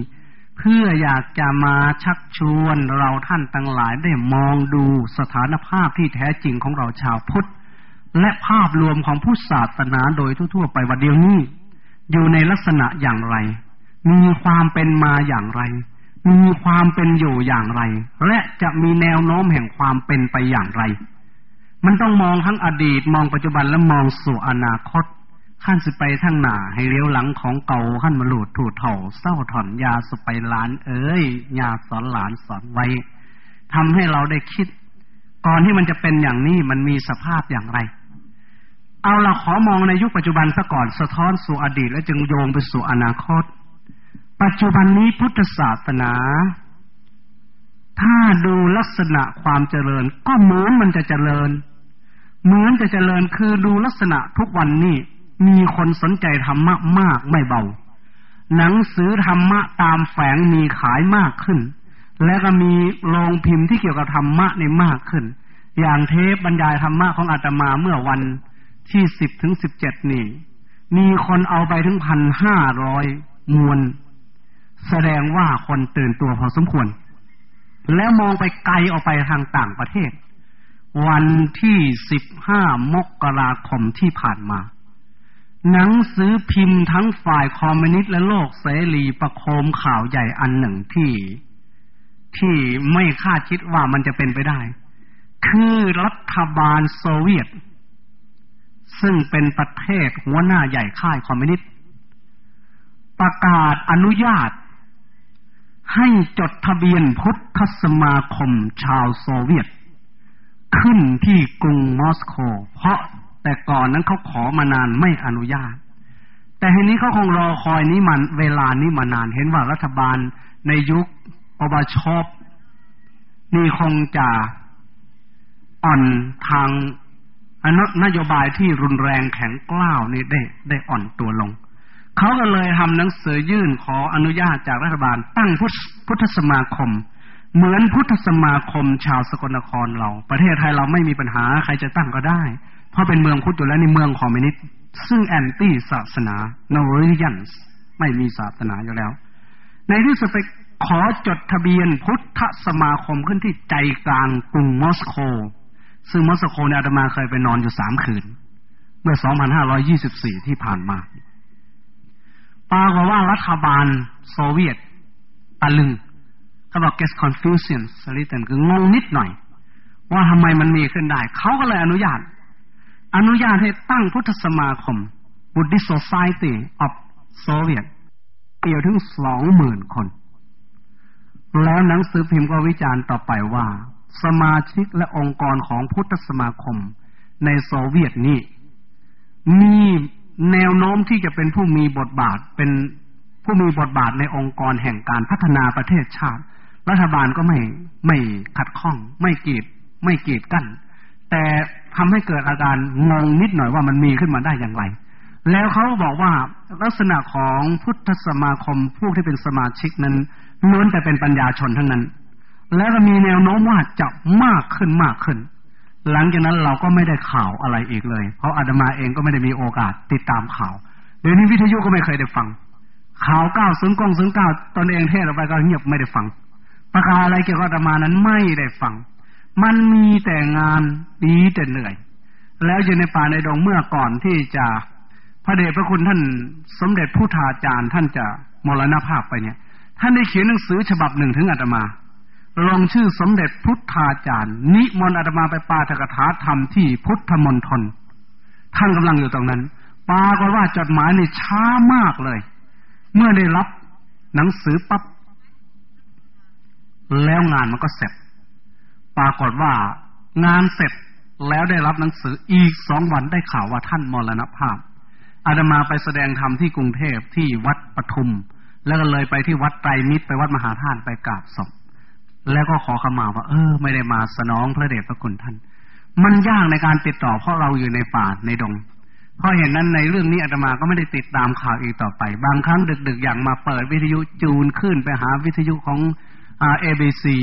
เพื่ออยากจะมาชักชวนเราท่านตั้งหลายได้มองดูสถานภาพที่แท้จริงของเราชาวพุทธ และภาพรวมของผู้ศาสนาโดยทั่วๆไปวันเดียวนี้ อยู่ในลักษณะอย่างไร มีความเป็นมาอย่างไร มีความเป็นอยู่อย่างไร และจะมีแนวโน้มแห่งความเป็นไปอย่างไร มันต้องมองทั้งอดีตมองปัจจุบันและมองสู่อนาคตขั้นสิไปทั้งหน้าให้เลี้ยวหลังของเก่าขั้นมาหลุดถูดเถ่าเศร้าถอนยาสไปหลานเอ้ยยาสอนหลานสอนไว้ทำให้เราได้คิด ก่อนที่มันจะเป็นอย่างนี้มันมีสภาพอย่างไร เอาเราขอมองในยุคปัจจุบันซะก่อนสะท้อนสู่อดีต และจึงโยงไปสู่อนาคต ปัจจุบันนี้พุทธศาสนา ถ้าดูลักษณะความเจริญ ก็เหมือนมันจะเจริญ เหมือนจะเจริญคือดูลักษณะทุกวันนี้มีคนสนใจธรรมะมากไม่เบา หนังสือธรรมะตามแฝงมีขายมากขึ้น และก็มีโรงพิมพ์ที่เกี่ยวกับธรรมะในมากขึ้น อย่างเทปบรรยายธรรมะของอาตมาเมื่อวันที่สิบถึงสิบเจ็ดนี่ มีคนเอาไปถึงพันห้าร้อยมวน แสดงว่าคนตื่นตัวพอสมควร แล้วมองไปไกลออกไปทางต่างประเทศ วันที่สิบห้ามกราคมที่ผ่านมา หนังสือพิมพ์ทั้งฝ่ายคอมมิวนิสต์และโลกเสรีประโคมข่าวใหญ่อันหนึ่งที่ที่ไม่คาดคิดว่ามันจะเป็นไปได้ คือรัฐบาลโซเวียต ซึ่งเป็นประเทศหัวหน้าใหญ่ค่ายคอมมิวนิสต์ประกาศอนุญาต ให้จดทะเบียนพุทธสมาคมชาวโซเวียต ขึ้นที่กรุงมอสโก เพราะแต่ก่อนนั้นเขาขอมานานไม่อนุญาต แต่ทีนี้เขาคงรอคอยนี้มันเวลานี้มานานเห็นว่ารัฐบาลในยุคกอร์บาชอฟนี่คงจะอ่อนทางนโยบายที่รุนแรงแข็งกร้าวนี่ได้ได้อ่อนตัวลง เขาก็เลยทำหนังสือยื่นขออนุญาตจากรัฐบาล ตั้งพุทธสมาคม เหมือนพุทธสมาคมชาวสกลนครเรา ประเทศไทยเราไม่มีปัญหาใครจะตั้งก็ได้ เพราะเป็นเมืองพุทธอยู่แล้วในเมืองคอมมิวนิสต์ซึ่ง anti ศาสนา no religion ไม่มีศาสนาอยู่แล้ว ในที่สุดไปขอจดทะเบียนพุทธสมาคมขึ้นที่ใจกลางกรุงมอสโก ซึ่งมอสโกเนี่ยอาตมาเคยไปนอนอยู่สามคืน เมื่อ 2524 ที่ผ่านมา ปรากฏว่ารัฐบาลโซเวียตตะลึงเขาบอก get confusion สลิตันคืองงนิดหน่อย ว่าทำไมมันมีขึ้นได้ เขาก็เลยอนุญาต อนุญาตให้ตั้งพุทธสมาคม Buddhist Society of Soviet เกี่ยวถึงสองหมื่นคน แล้วหนังสือพิมพ์ก็วิจารณ์ต่อไปว่า สมาชิกและองค์กรของพุทธสมาคมในโซเวียตนี้มี แนวโน้มที่จะเป็นผู้มีบทบาทเป็นผู้มีบทบาทในองค์กรแห่งการพัฒนาประเทศชาติ รัฐบาลก็ไม่ไม่ขัดข้อง ไม่กีด ไม่กีดกั้นแต่ทำให้เกิดอาการงงนิดหน่อยว่ามันมีขึ้นมาได้อย่างไร แล้วเขาบอกว่าลักษณะของพุทธสมาคมผู้ที่เป็นสมาชิกนั้นล้วนแต่เป็นปัญญาชนทั้งนั้น และมีแนวโน้มว่าจะมากขึ้นมากขึ้น หลังจากนั้นเราก็ไม่ได้ข่าวอะไรอีกเลย เพราะอาดมาเองก็ไม่ได้มีโอกาสติดตามข่าว เดี๋ยวนี้วิทยุก็ไม่เคยได้ฟัง ข่าวก้าวซึ้งกงซึ้งก้าวตนเองเทศออกไปก็เงียบไม่ได้ฟัง ประกาศอะไรเกี่ยวกับอาดมานั้นไม่ได้ฟัง มันมีแต่งานดีแต่เหนื่อย แล้วอยู่ในป่าในดงเมื่อก่อนที่จะพระเดชพระคุณท่านสมเด็จผู้ทาจารย์ท่านจะมรณภาพไปเนี่ย ท่านได้เขียนหนังสือฉบับหนึ่งถึงอาตมา ลงชื่อสมเด็จพุทธาจารย์ นิมนต์อาตมาไปปาฐกถาธรรมที่พุทธมณฑลท่านกำลังอยู่ตรงนั้น ปาก็ว่าจดหมายนี่ช้ามากเลย เมื่อได้รับหนังสือปับ๊บแล้วงานมันก็เสร็จ ปรากฏว่างานเสร็จแล้วได้รับหนังสืออีกสองวันได้ข่าวว่าท่านมรณภาพอาตมาไปแสดงธรรมที่กรุงเทพที่วัดปทุม แล้วก็เลยไปที่วัดไตรมิตรไปวัดมหาธาตุไปกราบศพ แล้วก็ขอขมาว่า เออ ไม่ได้มาสนองพระเดชพระคุณท่าน มันยากในการติดต่อเพราะเราอยู่ในป่าในดง เพราะเห็นนั้นในเรื่องนี้อาตมาก็ไม่ได้ติดตามข่าวอีกต่อไป บางครั้งดึกๆ อย่างมาเปิดวิทยุจูนขึ้นไปหาวิทยุของอเอบีซี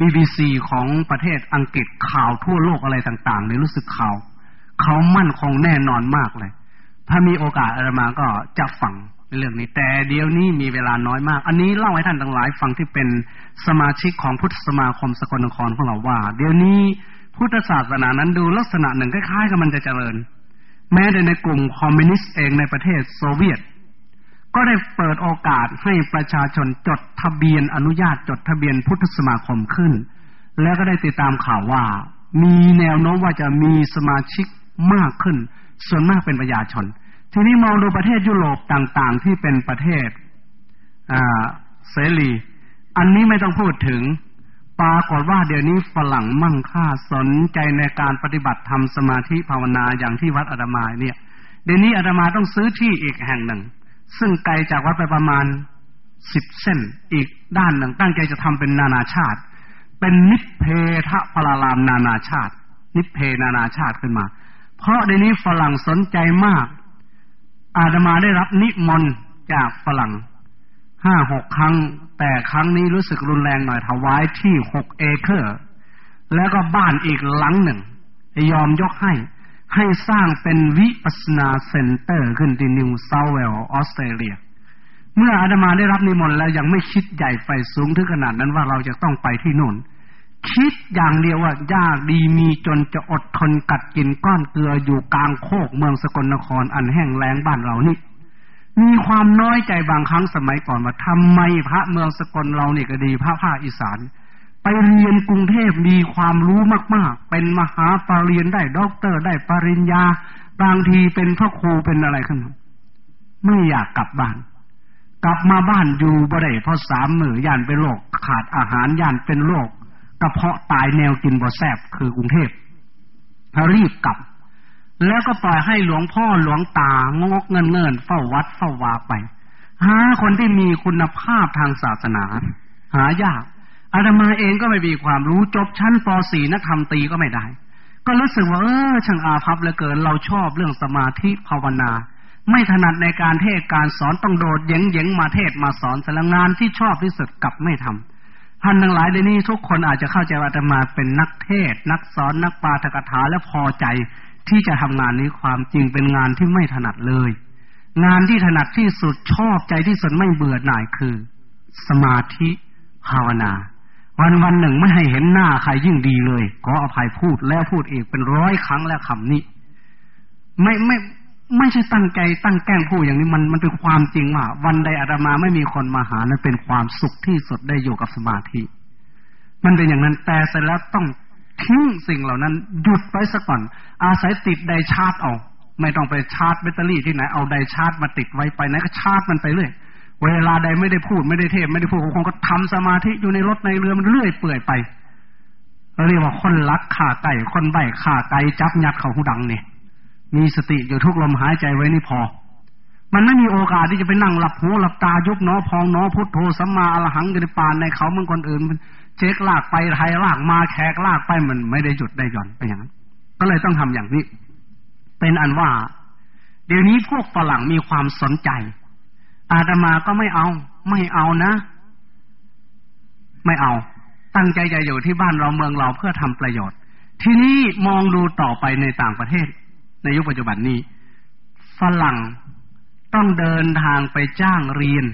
บีบีซีของประเทศอังกฤษข่าวทั่วโลกอะไรต่างๆเนี่ยรู้สึกข่าวเขามั่นคงแน่นอนมากเลย ถ้ามีโอกาสอาตมาก็จะฟัง เรื่องนี้แต่เดี๋ยวนี้มีเวลาน้อยมาก อันนี้เล่าให้ท่านทั้งหลายฟังที่เป็นสมาชิกของพุทธสมาคมสกลนครของเราว่า เดี๋ยวนี้พุทธศาสนานั้นดูลักษณะหนึ่งคล้ายๆกับมันจะเจริญ แม้ในกลุ่มคอมมิวนิสต์เองในประเทศโซเวียต ก็ได้เปิดโอกาสให้ประชาชนจดทะเบียนอนุญาตจดทะเบียนพุทธสมาคมขึ้น แล้วก็ได้ติดตามข่าวว่า มีแนวโน้มว่าจะมีสมาชิกมากขึ้น ส่วนมากเป็นประชาชน ทีนี้มองดูประเทศยุโรปต่างๆ ที่เป็นประเทศเสรี อันนี้ไม่ต้องพูดถึง ปรากฏว่าเดี๋ยวนี้ฝรั่งมั่งค่าสนใจในการปฏิบัติทำสมาธิภาวนาอย่างที่วัดอาตมาเนี่ย เดี๋ยวนี้อาตมาต้องซื้อที่อีกแห่งหนึ่ง ซึ่งไกลจากวัดไปประมาณสิบเส้น อีกด้านหนึ่งตั้งใจจะทำเป็นนานาชาติ เป็นนิเพทะพลารามนานาชาติ นิเพนานาชาติขึ้นมา เพราะเดี๋ยวนี้ฝรั่งสนใจมาก อาตมาได้รับนิมนต์จากฝรั่งห้าหกครั้ง แต่ครั้งนี้รู้สึกรุนแรงหน่อยถวายที่หกเอเคอร์ แล้วก็บ้านอีกหลังหนึ่ง ยอมยกให้ ให้สร้างเป็นวิปัสสนา center ขึ้นที่นิวเซาท์เวลส์ออสเตรเลีย เมื่ออาตมาได้รับนิมนต์แล้วยังไม่คิดใหญ่ใฝ่สูงถึงขนาดนั้นว่าเราจะต้องไปที่โน่น คิดอย่างเดียวว่ายากดีมีจนจะอดทนกัดกินก้อนเกลืออยู่กลางโคกเมืองสกลนครอันแห้งแล้งบ้านเรานี่ มีความน้อยใจบางครั้งสมัยก่อนว่าทำไมพระเมืองสกลเราเนี่ยก็ดีพระภาคอีสาน ไปเรียนกรุงเทพมีความรู้มาก ๆ เป็นมหาเปรียญได้ด็อกเตอร์ได้ปริญญา บางทีเป็นพระครูเป็นอะไรขึ้นไม่อยากกลับบ้านกลับมาบ้านอยู่บ่ได้เพราะสามมือย่านเป็นโรคขาดอาหารย่านเป็นโรค กระเพาะตายแนวกินบ่แซบคือกรุงเทพรีบกลับ แล้วก็ปล่อยให้หลวงพ่อหลวงตางกเงินเงินเฝ้าวัดเฝ้าวาไป หาคนที่มีคุณภาพทางศาสนา หายากอาตมาเองก็ไม่มีความรู้จบชั้นป .4 นักธรรมตีก็ไม่ได้ ก็รู้สึกว่าเออช่างอาภัพเหลือเกินเราชอบเรื่องสมาธิภาวนา ไม่ถนัดในการเทศการสอนต้องโดดเย่งเย่งมาเทศมาสอนสารงานที่ชอบที่สุดกลับไม่ทำ ท่านทั้งหลายในนี้ทุกคนอาจจะเข้าใจว่าอาตมาเป็นนักเทศ นักสอนนักปาฐกถาและพอใจที่จะทำงานนี้ความจริงเป็นงานที่ไม่ถนัดเลย งานที่ถนัดที่สุดชอบใจที่สุดไม่เบื่อหน่ายคือ สมาธิภาวนา วันวันหนึ่งไม่ให้เห็นหน้าใครยิ่งดีเลยขออภัยพูดแล้วพูดอีกเป็นร้อยครั้งแล้วคำนี้ ไม่ไม่ ไม่ใช่ตั้งใจตั้งแกล้งพูดอย่างนี้มันมันเป็นความจริงว่าวันใดอาตมาไม่มีคนมาหานั้นเป็นความสุขที่สุดได้อยู่กับสมาธิ มันเป็นอย่างนั้นแต่เสร็จแล้วต้องทิ้งสิ่งเหล่านั้น หยุดไปซะก่อน อาศัยติดไดชาร์จเอาไม่ต้องไปชาร์จแบตเตอรี่ที่ไหนเอาไดชาร์จมาติดไว้ไปไหนก็ชาร์จมันไปเรื่อยเวลาใดไม่ได้พูดไม่ได้เทศไม่ได้พูดคงก็ทำสมาธิอยู่ในรถในเรือมันเรื่อยเปื่อยไปเรียกว่าคนรักข่าไก่คนใบข่าไก่จับยัดเขาหูดังเนี่ย มีสติอยู่ทุกลมหายใจไว้นี่พอ มันไม่มีโอกาสที่จะไปนั่งหลับหูหลับตายุบน้อพองน้อพุทโธสัมมาอรหังกันในปานในเขาเมืองคนอื่น เช็คลากไปไทยลากมาแขกลากไปมันไม่ได้หยุดได้หย่อนไปอย่างนั้นก็เลยต้องทำอย่างนี้ เป็นอันว่า เดี๋ยวนี้พวกฝรั่งมีความสนใจ อาตมาก็ไม่เอา ไม่เอานะ ไม่เอา ตั้งใจจะอยู่ที่บ้านเราเมืองเราเพื่อทำประโยชน์ ที่นี้มองดูต่อไปในต่างประเทศ ในยุคปัจจุบันนี้ฝรั่งต้องเดินทางไปจ้างเรียน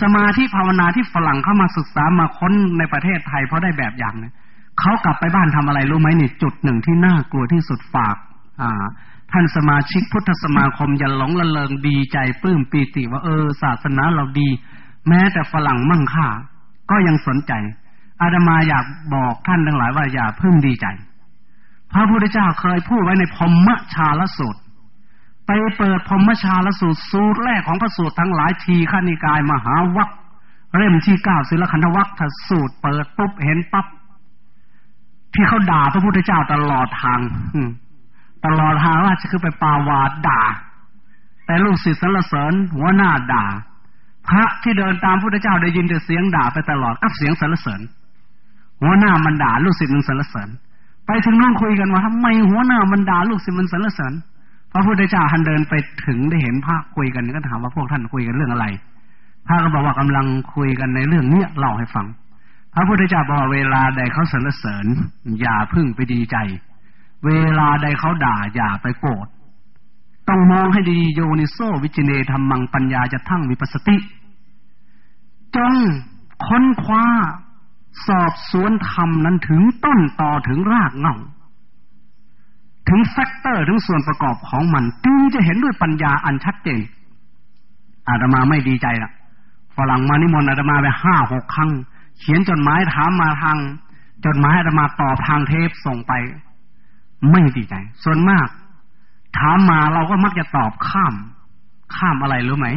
สมาธิภาวนาที่ฝรั่งเข้ามาศึกษามาค้นในประเทศไทยเพราะได้แบบอย่างเนี่ยเขากลับไปบ้านทำอะไรรู้ไหมนี่จุดหนึ่งที่น่ากลัวที่สุดฝาก อ่า ท่านสมาชิกพุทธสมาคมอย่าหลงละเลงดีใจปลื้มปีติว่าเออ ศาสนาเราดี แม้แต่ฝรั่งมั่งค่าก็ยังสนใจ อาดมาอยากบอกท่านทั้งหลายว่าอย่าเพิ่งดีใจ พระพุทธเจ้าเคยพูดไว้ในพมชาลสูตร ไปเปิดพมชาลสูตรสูตรแรกของพระสูตรทั้งหลายทีขณิกายมหาวัคเล่มที่เก้าศิลขันธวัคถสูตร เปิดปุ๊บเห็นปั๊บที่เขาด่าพระพุทธเจ้าตลอดทางตลอดทางว่าจะคือไปปาวาดด่า แต่ลูกศิษย์สรรเสริญหัวหน้าด่า พระที่เดินตามพระพุทธเจ้าได้ยินแต่เสียงด่าไปตลอดกับเสียงสรรเสริญ หัวหน้ามันด่าลูกศิษย์มันสรรเสริญ ไปถึงนู่นคุยกันว่าทำไมหัวหน้ามันด่าลูกศิษย์มันสรรเสริญพระพุทธเจ้าท่านเดินไปถึงได้เห็นพระคุยกันก็ถามว่าพวกท่านคุยกันเรื่องอะไรพระก็บอกว่ากำลังคุยกันในเรื่องเนี้ยเล่าให้ฟัง พระพุทธเจ้าบอกเวลาใดเขาสรรเสริญ อย่าพึ่งไปดีใจ เวลาใดเขาด่าอย่าไปโกรธต้องมองให้ดีโยนิโซวิจิเนธรรมังปัญญาจะทั้งมีปัสสติ จงค้นคว้า สอบสวนธรรมนั้นถึงต้นต่อถึงรากเงาถึงแฟกเตอร์ถึงส่วนประกอบของมันจึงจะเห็นด้วยปัญญาอันชัดเจนอาตมาไม่ดีใจละฝรั่งมานิมนต์อาตมาไปห้าหกครั้ง เขียนจดหมายถามมาทาง จดหมายอาตมาตอบทางเทปส่งไป ไม่ดีใจ ส่วนมาก ถามมาเราก็มักจะตอบข้าม ข้ามอะไรรู้ไหม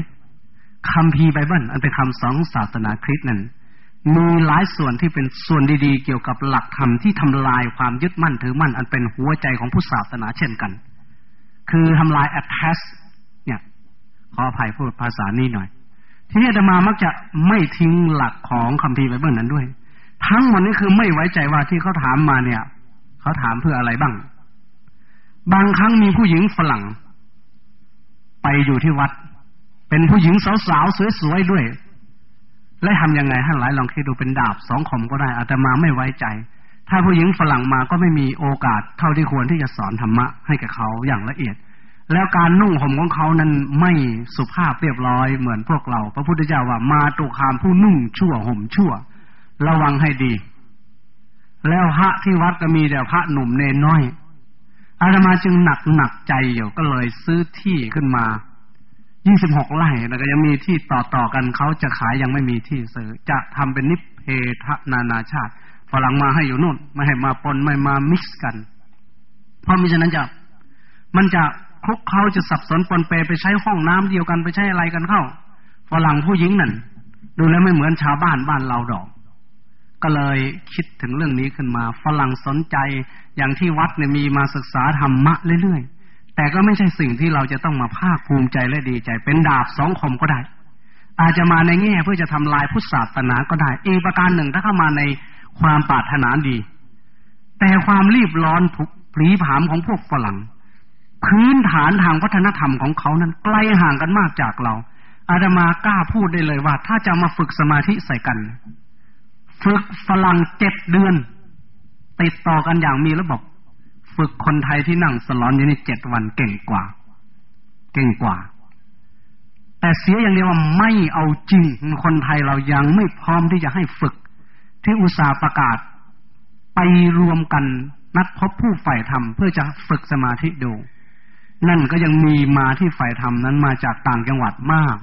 คัมภีร์ไบเบิลอันเป็นคำสอนศาสนาคริสต์นั้น มีหลายส่วนที่เป็นส่วนดีๆ เกี่ยวกับหลักธรรมที่ทำลายความยึดมั่นถือมั่น อันเป็นหัวใจของพุทธศาสนาเช่นกัน คือทำลาย attach เนี่ย ขออภัยพูดภาษานี้หน่อย ที่อาตมามักจะไม่ทิ้งหลักของคัมภีร์ไบเบิลนั้นด้วย ทั้งหมดนี้คือไม่ไว้ใจว่าที่เขาถามมาเนี่ย เขาถามเพื่ออะไรบ้าง บางครั้งมีผู้หญิงฝรั่ง ไปอยู่ที่วัด เป็นผู้หญิงสาวๆสวยๆด้วย และทำยังไงท่านหลายลองคิดดูเป็นดาบสองคมก็ได้อาตมาไม่ไว้ใจ ถ้าผู้หญิงฝรั่งมาก็ไม่มีโอกาสเท่าที่ควรที่จะสอนธรรมะให้กับเขาอย่างละเอียด แล้วการนุ่งห่มของเขานั้นไม่สุภาพเรียบร้อยเหมือนพวกเรา พระพุทธเจ้าว่ามาตุคามผู้นุ่งชั่วห่มชั่ว ระวังให้ดี แล้วพระที่วัดก็มีแต่พระหนุ่มเนน้อยอาตมาจึงหนักหนักใจอยู่ก็เลยซื้อที่ขึ้นมา ยี่สิบหกไร่แล้วก็ยังมีที่ต่อต่อกันเขาจะขายยังไม่มีที่ซื้อจะทำเป็นนิเพทนานาชาติฝรั่งมาให้อยู่นู่น ไม่ให้มาปนไม่มามิกซ์กัน เพราะมิฉะนั้นจะมันจะคลุกเขาจะสับสนปนเปไปใช้ห้องน้ำเดียวกันไปใช้อะไรกันเข้าฝรั่งผู้หญิงนั่นดูแล้วไม่เหมือนชาวบ้านบ้านเราดอก ก็เลยคิดถึงเรื่องนี้ขึ้นมาฝรั่งสนใจอย่างที่วัดเนี่ยมีมาศึกษาธรรมะเรื่อยๆ แต่ก็ไม่ใช่สิ่งที่เราจะต้องมาภาคภูมิใจและดีใจ เป็นดาบสองคมก็ได้ อาจจะมาในแง่เพื่อจะทำลายพุทธศาสนาก็ได้ อีกประการหนึ่งถ้าเข้ามาในความปรารถนาดี แต่ความรีบร้อนผุผลีผามของพวกฝรั่งพื้นฐานทางวัฒนธรรมของเขานั้นใกล้ห่างกันมากจากเรา อาดามากล้าพูดได้เลยว่า ถ้าจะมาฝึกสมาธิใส่กัน ฝึกฝรั่งเจ็ดเดือน ติดต่อกันอย่างมีระบบ ฝึกคนไทยที่นั่งสลอนอยู่ในเจ็ดวันเก่งกว่า เก่งกว่า แต่เสียอย่างเดียวว่าไม่เอาจริง คนไทยเรายังไม่พร้อมที่จะให้ฝึก ที่อุตสาห์ประกาศ ไปรวมกันนัดพบผู้ฝ่ายธรรมเพื่อจะฝึกสมาธิดู นั่นก็ยังมีมาที่ฝ่ายธรรมนั้นมาจากต่างจังหวัดมาก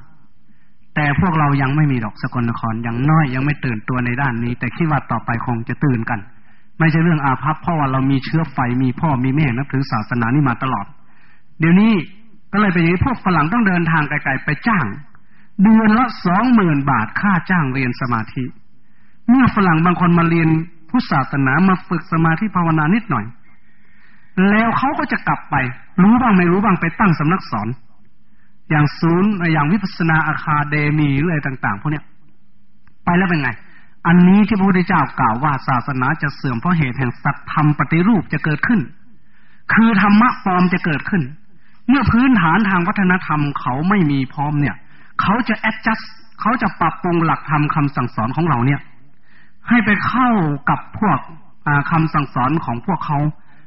แต่พวกเรายังไม่มีดอกสกลนครยังน้อยยังไม่ตื่นตัวในด้านนี้ แต่คิดว่าต่อไปคงจะตื่นกัน ไม่ใช่เรื่องอาภัพเพราะว่าเรามีเชื้อไฟมีพ่อมีแม่นับถือศาสนานี่มาตลอด เดี๋ยวนี้ก็เลยไปอย่างนี้พวกฝรั่งต้องเดินทางไกลๆไปจ้าง เดือนละสองหมื่นบาทค่าจ้างเรียนสมาธิ เมื่อฝรั่งบางคนมาเรียนพุทธศาสนามาฝึกสมาธิภาวนานิดหน่อย แล้วเขาก็จะกลับไป รู้บ้างไม่รู้บ้างไปตั้งสำนักสอน อย่างศูนย์อย่างวิปัสนาอาคาเดมีหรืออะไรต่าง ๆ พวกเนี้ยไปแล้วเป็นไง อันนี้ที่พระพุทธเจ้ากล่าวว่าศาสนาจะเสื่อมเพราะเหตุแห่งสัตธรรมปฏิรูปจะเกิดขึ้น คือธรรมะปลอมจะเกิดขึ้น เมื่อพื้นฐานทางวัฒนธรรมเขาไม่มีพร้อมเนี่ย เขาจะ adjust เขาจะปรับปรุงหลักธรรมคาสั่งสอนของเราเนี่ย ให้ไปเข้ากับพวกคำสั่งสอนของพวกเขา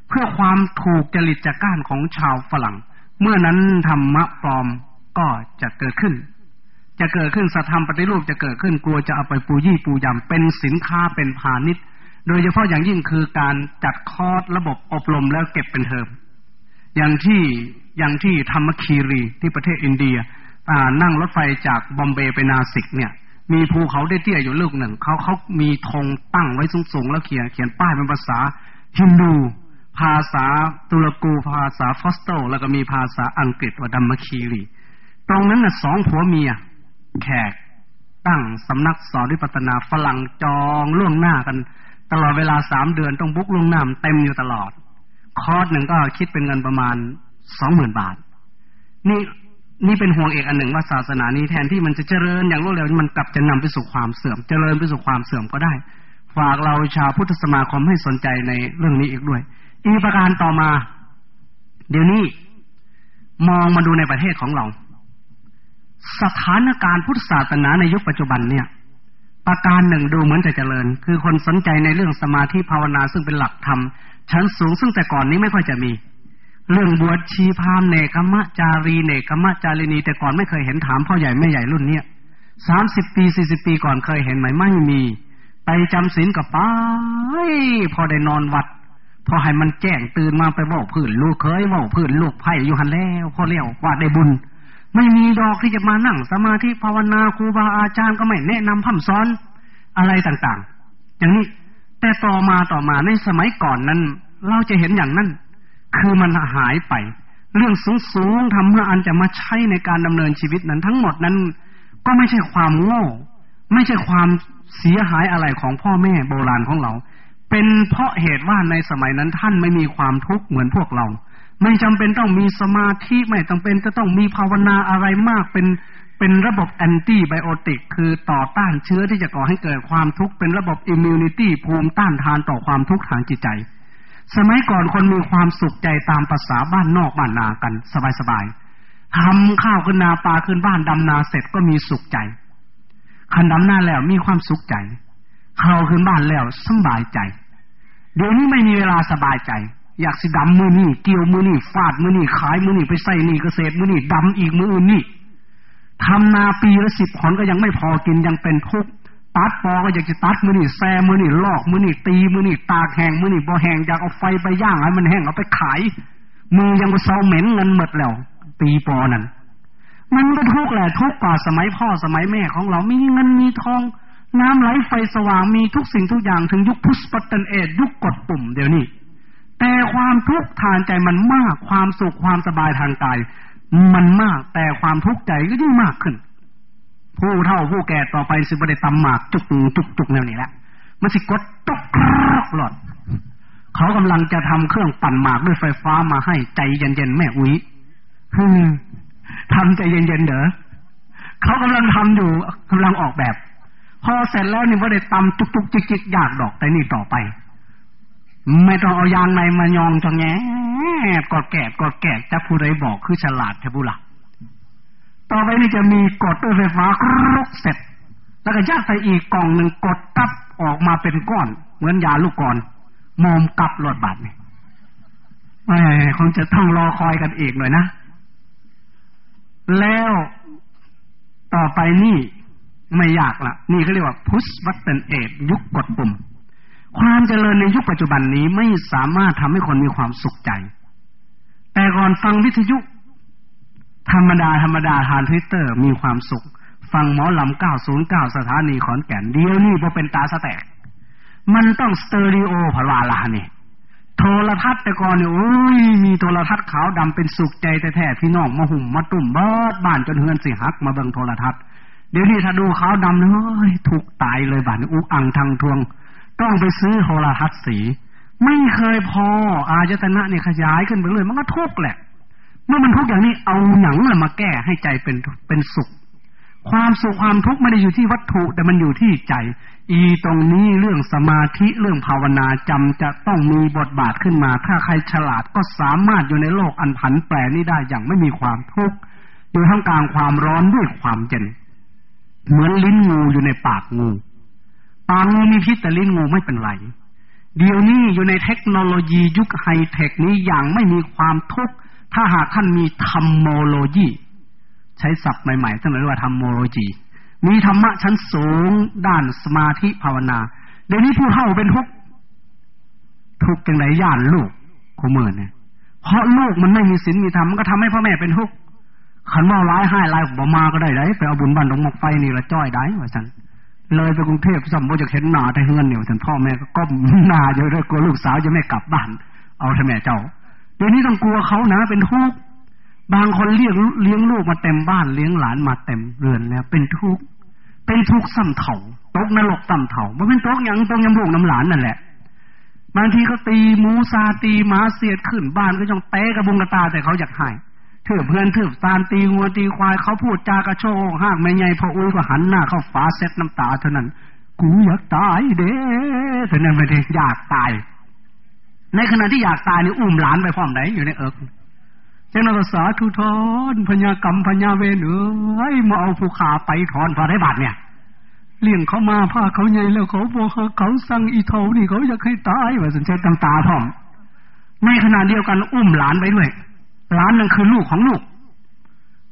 เพื่อความถูกจริตจัก้านของชาวฝรั่ง เมื่อนั้นธรรมะปลอมก็จะเกิดขึ้น จะเกิดขึ้นสัธรรมปฏิรูปจะเกิดขึ้นกลัวจะเอาไปปูยี่ปูยำเป็นสินค้าเป็นพาณิชย์ โดยเฉพาะอย่างยิ่งคือการจัดคอร์สระบบอบรมแล้วเก็บเป็นเทอมอย่างที่อย่างที่ธรรมคีรีที่ประเทศอินเดียนั่งรถไฟจากบอมเบย์ไปนาสิกเนี่ยมีภูเขาได้เตี้ยอยู่ลูกหนึ่งเขาเขามีธงตั้งไว้สูงๆแล้วเขียนเขียนป้ายเป็นภาษาฮินดูภาษาตุรกูภาษาฟอสโต แล้วก็มีภาษาอังกฤษว่าดัมมคีรี ตรงนั้นน่ะสองผัวเมีย แขกตั้งสำนักสอนวิปัตนาฝรั่งจองล่วงหน้ากัน ตลอดเวลาสามเดือนต้องบุกล่วงหน้าเต็มอยู่ตลอด คอร์สหนึ่งก็คิดเป็นเงินประมาณสองหมื่นบาท นี่นี่เป็นห่วงเอกอันหนึ่งว่าศาสนานี้แทนที่มันจะเจริญอย่างรวดเร็วมันกลับจะนำไปสู่ความเสื่อม เจริญไปสู่ความเสื่อมก็ได้ ฝากเราชาวพุทธสมาคมให้สนใจในเรื่องนี้อีกด้วย อีกประการต่อมา เดี๋ยวนี้มองมาดูในประเทศของเรา สถานการณ์พุทธศาสนาในยุคปัจจุบันเนี่ย ประการหนึ่งดูเหมือนจะเจริญ คือคนสนใจในเรื่องสมาธิภาวนาซึ่งเป็นหลักธรรมชั้นสูงซึ่งแต่ก่อนนี้ไม่ค่อยจะมี เรื่องบวชชีพามเนกมะจารีเนกมะจารีนีแต่ก่อนไม่เคยเห็นถามพ่อใหญ่แม่ใหญ่รุ่นเนี้ยสามสิบปีสี่สิบปีก่อนเคยเห็นไหมไม่มี ไปจำศีลกับป้าพอได้นอนวัด พอให้มันแจ้งตื่นมาไปบอกพื้นลูกเคยบอกพื้นลูกไผ่อยู่หันแล้ว พอเลี้ยวว่าได้บุญ ไม่มีดอกที่จะมานั่ง สมาธิภาวนาครูบาอาจารย์ก็ไม่แนะนำพัฒสอนอะไรต่างๆ อย่างนี้แต่ต่อมาต่อมาในสมัยก่อนนั้น เราจะเห็นอย่างนั้น คือมันหายไป เรื่องสูงๆทำเมื่ออันจะมาใช้ในการดำเนินชีวิตนั้น ทั้งหมดนั้น ก็ไม่ใช่ความโง่ ไม่ใช่ความเสียหายอะไรของพ่อแม่โบราณของเรา เป็นเพราะเหตุว่าในสมัยนั้นท่านไม่มีความทุกข์เหมือนพวกเรา ไม่จำเป็นต้องมีสมาธิไม่จำเป็นจะต้องมีภาวนาอะไรมากเป็นเป็นระบบ antibiotic คือต่อต้านเชื้อที่จะก่อให้เกิดความทุกข์เป็นระบบ immunity ภูมิต้านทานต่อความทุกข์ทางจิตใจ สมัยก่อนคนมีความสุขใจตามประสาบ้านนอกบ้านนากันสบายๆทำข้าวขึ้นนาปลาขึ้นบ้านดำนาเสร็จก็มีสุขใจคันดำหน้าแล้วมีความสุขใจข้าวขึ้นบ้านแล้วสบายใจเดี๋ยวนี้ไม่มีเวลาสบายใจ อยากสิดำมื้อนี่เกี่ยวมื้อนี่ฟาดมื้อนี่ขายมื้อนี่ไปใส่นี่เกษตรมื้อนี่ดำอีกมื้ออื่นนี่ทำนาปีละสิบผลก็ยังไม่พอกินยังเป็นทุกข์ตัดปอก็อยากจะตัดมือนี่แซมือนี่ลอกมือนี่ตีมือนี่ตากแห้งมือนี่บ่แห้งอยากเอาไฟไปย่างให้มันแห้งเอาไปขาย มือยังก็เซาเหม็นเงินหมดแล้วปีปอนั่นมันก็ทุกข์แหละทุกข์กว่าสมัยพ่อสมัยแม่ของเรามีเงินมีทอง น้ำไหลไฟสว่างมีทุกสิ่งทุกอย่างถึงยุคพุทธปัตตนเอยุคกดปุ่มเดี๋ยวนี้ แต่ความทุกข์ทางใจมันมาก ความสุขความสบายทางกายมันมาก แต่ความทุกข์ใจก็ยิ่งมากขึ้น ผู้เฒ่าผู้แก่ต่อไปสิบได้ตำหมากจุกจุกจุกแนวนี้แหละมันสิกดตกหลอด เขากำลังจะทำเครื่องปั่นหมากด้วยไฟฟ้ามาให้ใจเย็นๆแม่อุ้ยทำใจเย็นๆเด้อเขากำลังทำอยู่กำลังออกแบบ พอเสร็จแล้วนี่ว่าได้ตำจุกๆจิกๆยากดอกแต่นี่ต่อไป ไม่ต้องเอายางในมายองจังแงกดแกะกดแกะจะผู้ใดบอกคือฉลาดแทบุละต่อไปนี่จะมีกดด้วยไฟฟ้าครกเสร็จ แล้วก็ยัดใส่อีกกล่องหนึ่งกดตับออกมาเป็นก้อน เหมือนยาลูกกรมอมกลับหลอดบาดนี่ไม่คงจะต้องรอคอยกันอีกหน่อยนะ แล้วต่อไปนี่ไม่ยากละนี่เขาเรียกว่าพุชวัตเตนเอทยุคกดปุ่ม ความเจริญในยุคปัจจุบันนี้ไม่สามารถทำให้คนมีความสุขใจ แต่ก่อนฟังวิทยุ ธรรมดาธรรมดาทรานซิสเตอร์มีความสุข ฟังหมอลำ909สถานีขอนแก่นเดี๋ยวนี่บ่เป็นตาสะแตก มันต้องสเตอริโอพลาลาเนี่ยโทรทัศน์แต่ก่อนเนี่ยโอ้ยมีโทรทัศน์ขาวดำเป็นสุขใจแต่แท้พี่น้องมาหุ่มมาตุ่มบ้าบ้านจนเฮือนสิหักมาเบิ่งโทรทัศน์เดี๋ยวนี้ถ้าดูขาวดำเลยถูกตายเลยบ้านอุกอังทางทวง ต้องไปซื้อโทรทัศน์สี ไม่เคยพอ อายตนะเนี่ยขยายขึ้นไปเลยมันก็ทุกข์แหละ เมื่อมันทุกข์อย่างนี้เอาหนังมาแก้ให้ใจเป็นเป็นสุข ความสุขความทุกข์ไม่ได้อยู่ที่วัตถุ แต่มันอยู่ที่ใจ อีตรงนี้เรื่องสมาธิเรื่องภาวนาจำจะต้องมีบทบาทขึ้นมา ถ้าใครฉลาดก็สามารถอยู่ในโลกอันผันแปรนี้ได้อย่างไม่มีความทุกข์อยู่ท่ามกลางความร้อนด้วยความเย็นเหมือนลิ้นงูอยู่ในปากงู ปางูมีพิษแต่ลิ้นงูไม่เป็นไร เดี๋ยวนี้อยู่ในเทคโนโลยียุคไฮเทคนี้อย่างไม่มีความทุกข์ ถ้าหากท่านมีธรรมโมโลยี ใช้ศัพท์ใหม่ๆท่านเรียกว่าธรรมโมโลยี มีธรรมะชั้นสูง ด้านสมาธิภาวนา เดี๋ยวนี้ผู้เฒ่าเป็นทุกข์ทุกข์จังไรย่านลูกขเมื่อเนี่ยเพราะลูกมันไม่มีศีลมีธรรมมันก็ทำให้พ่อแม่เป็นทุกข์ขันว่าร้ายให้ลายบ่มาก็ได้ไรไปเอาบุญบันดงหมกไฟนี่ละจ้อยได้ว่าฉัน เลยไปกรุงเทพสัมโบจะเห็นหนาแต่เฮือนเนี่ยฉันพ่อแม่ก็ก้มหนาอยู่ด้วยกลัวลูกสาวจะไม่กลับบ้าน เอาทำแม่เจ้าเดี๋ยวนี้ต้องกลัวเขานะเป็นทุกข์บางคนเลี้ยงเลี้ยงลูกมาเต็มบ้านเลี้ยงหลานมาเต็มเรือนแล้ว เป็นทุกข์เป็นทุกข์ซ้ำเถาตกนรกซ้ำเถ่ามันเป็นตกอย่างตรงยำลูกน้ำหลานนั่นแหละบางทีก็ตีมูซาตีหมาเสียดขึ้นบ้านก็ต้องเตะกระบุงกระตาแต่เขาอยากให้ ถือเพื่อนถือตานตีงัวตีควายเขาพูดจากระโชกห้างไม่ใหญ่พออุ้ยก็หันหน้าเข้าฝาเซ็ตน้ำตาเท่านั้น กูอยากตายเด้เท่านั้นไม่ได้อยากตาย ในขณะที่อยากตายนี่อุ้มหลานไปพร้อมไหนอยู่ในเอิกเจ้าหน้าสาทุทอนพญากรรมพญาเวรเอ้ยมาเอาผู้ขาไปถอนพอได้บาดเนี่ยเลี้ยงเขามาพาเขาใหญ่แล้วเขาบอกเขาสั่งอีเท่านี่เขาอยากให้ตายว่าสนใจตำตาพร้อมในขณะเดียวกันอุ้มหลานไปด้วย ล้านนั่นคือลูกของลูก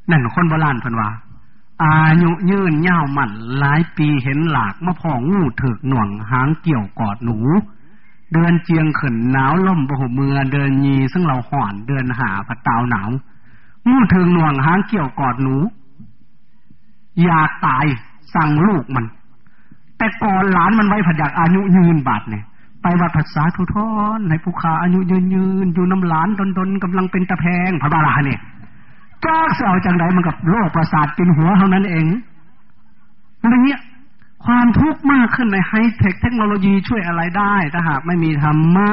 นั่นคนโบราณพันว่าอายุยืนยาวมันหลายปีเห็นหลากมะพองงูถึกหน่วงหางเกี่ยวกอดหนู เดินเจียงขืนหนาวล่มบหเมือเดินยีซึ่งเราห่อนเดินหาผัดตาวหนาวงูถึกหน่วงหางเกี่ยวกอดหนู อยากตายสั่งลูกมัน แต่ก่อนหลานมันไว้ผัดอยากอายุยืนบาดเนี่ย ไปวัดภาษาทุทอนในภูขาอายุยืนยืนอยู่น้ำหลานดนดนกำลังเป็นตะแพงพระบาลาเนี่ยจ้าเสียจังไรมันกับโรคประสาทกินหัวเท่านั้นเองอะไรเงี้ยความทุกข์มากขึ้นในไฮเทคเทคโนโลยีช่วยอะไรได้ถ้าหากไม่มีธรรมะ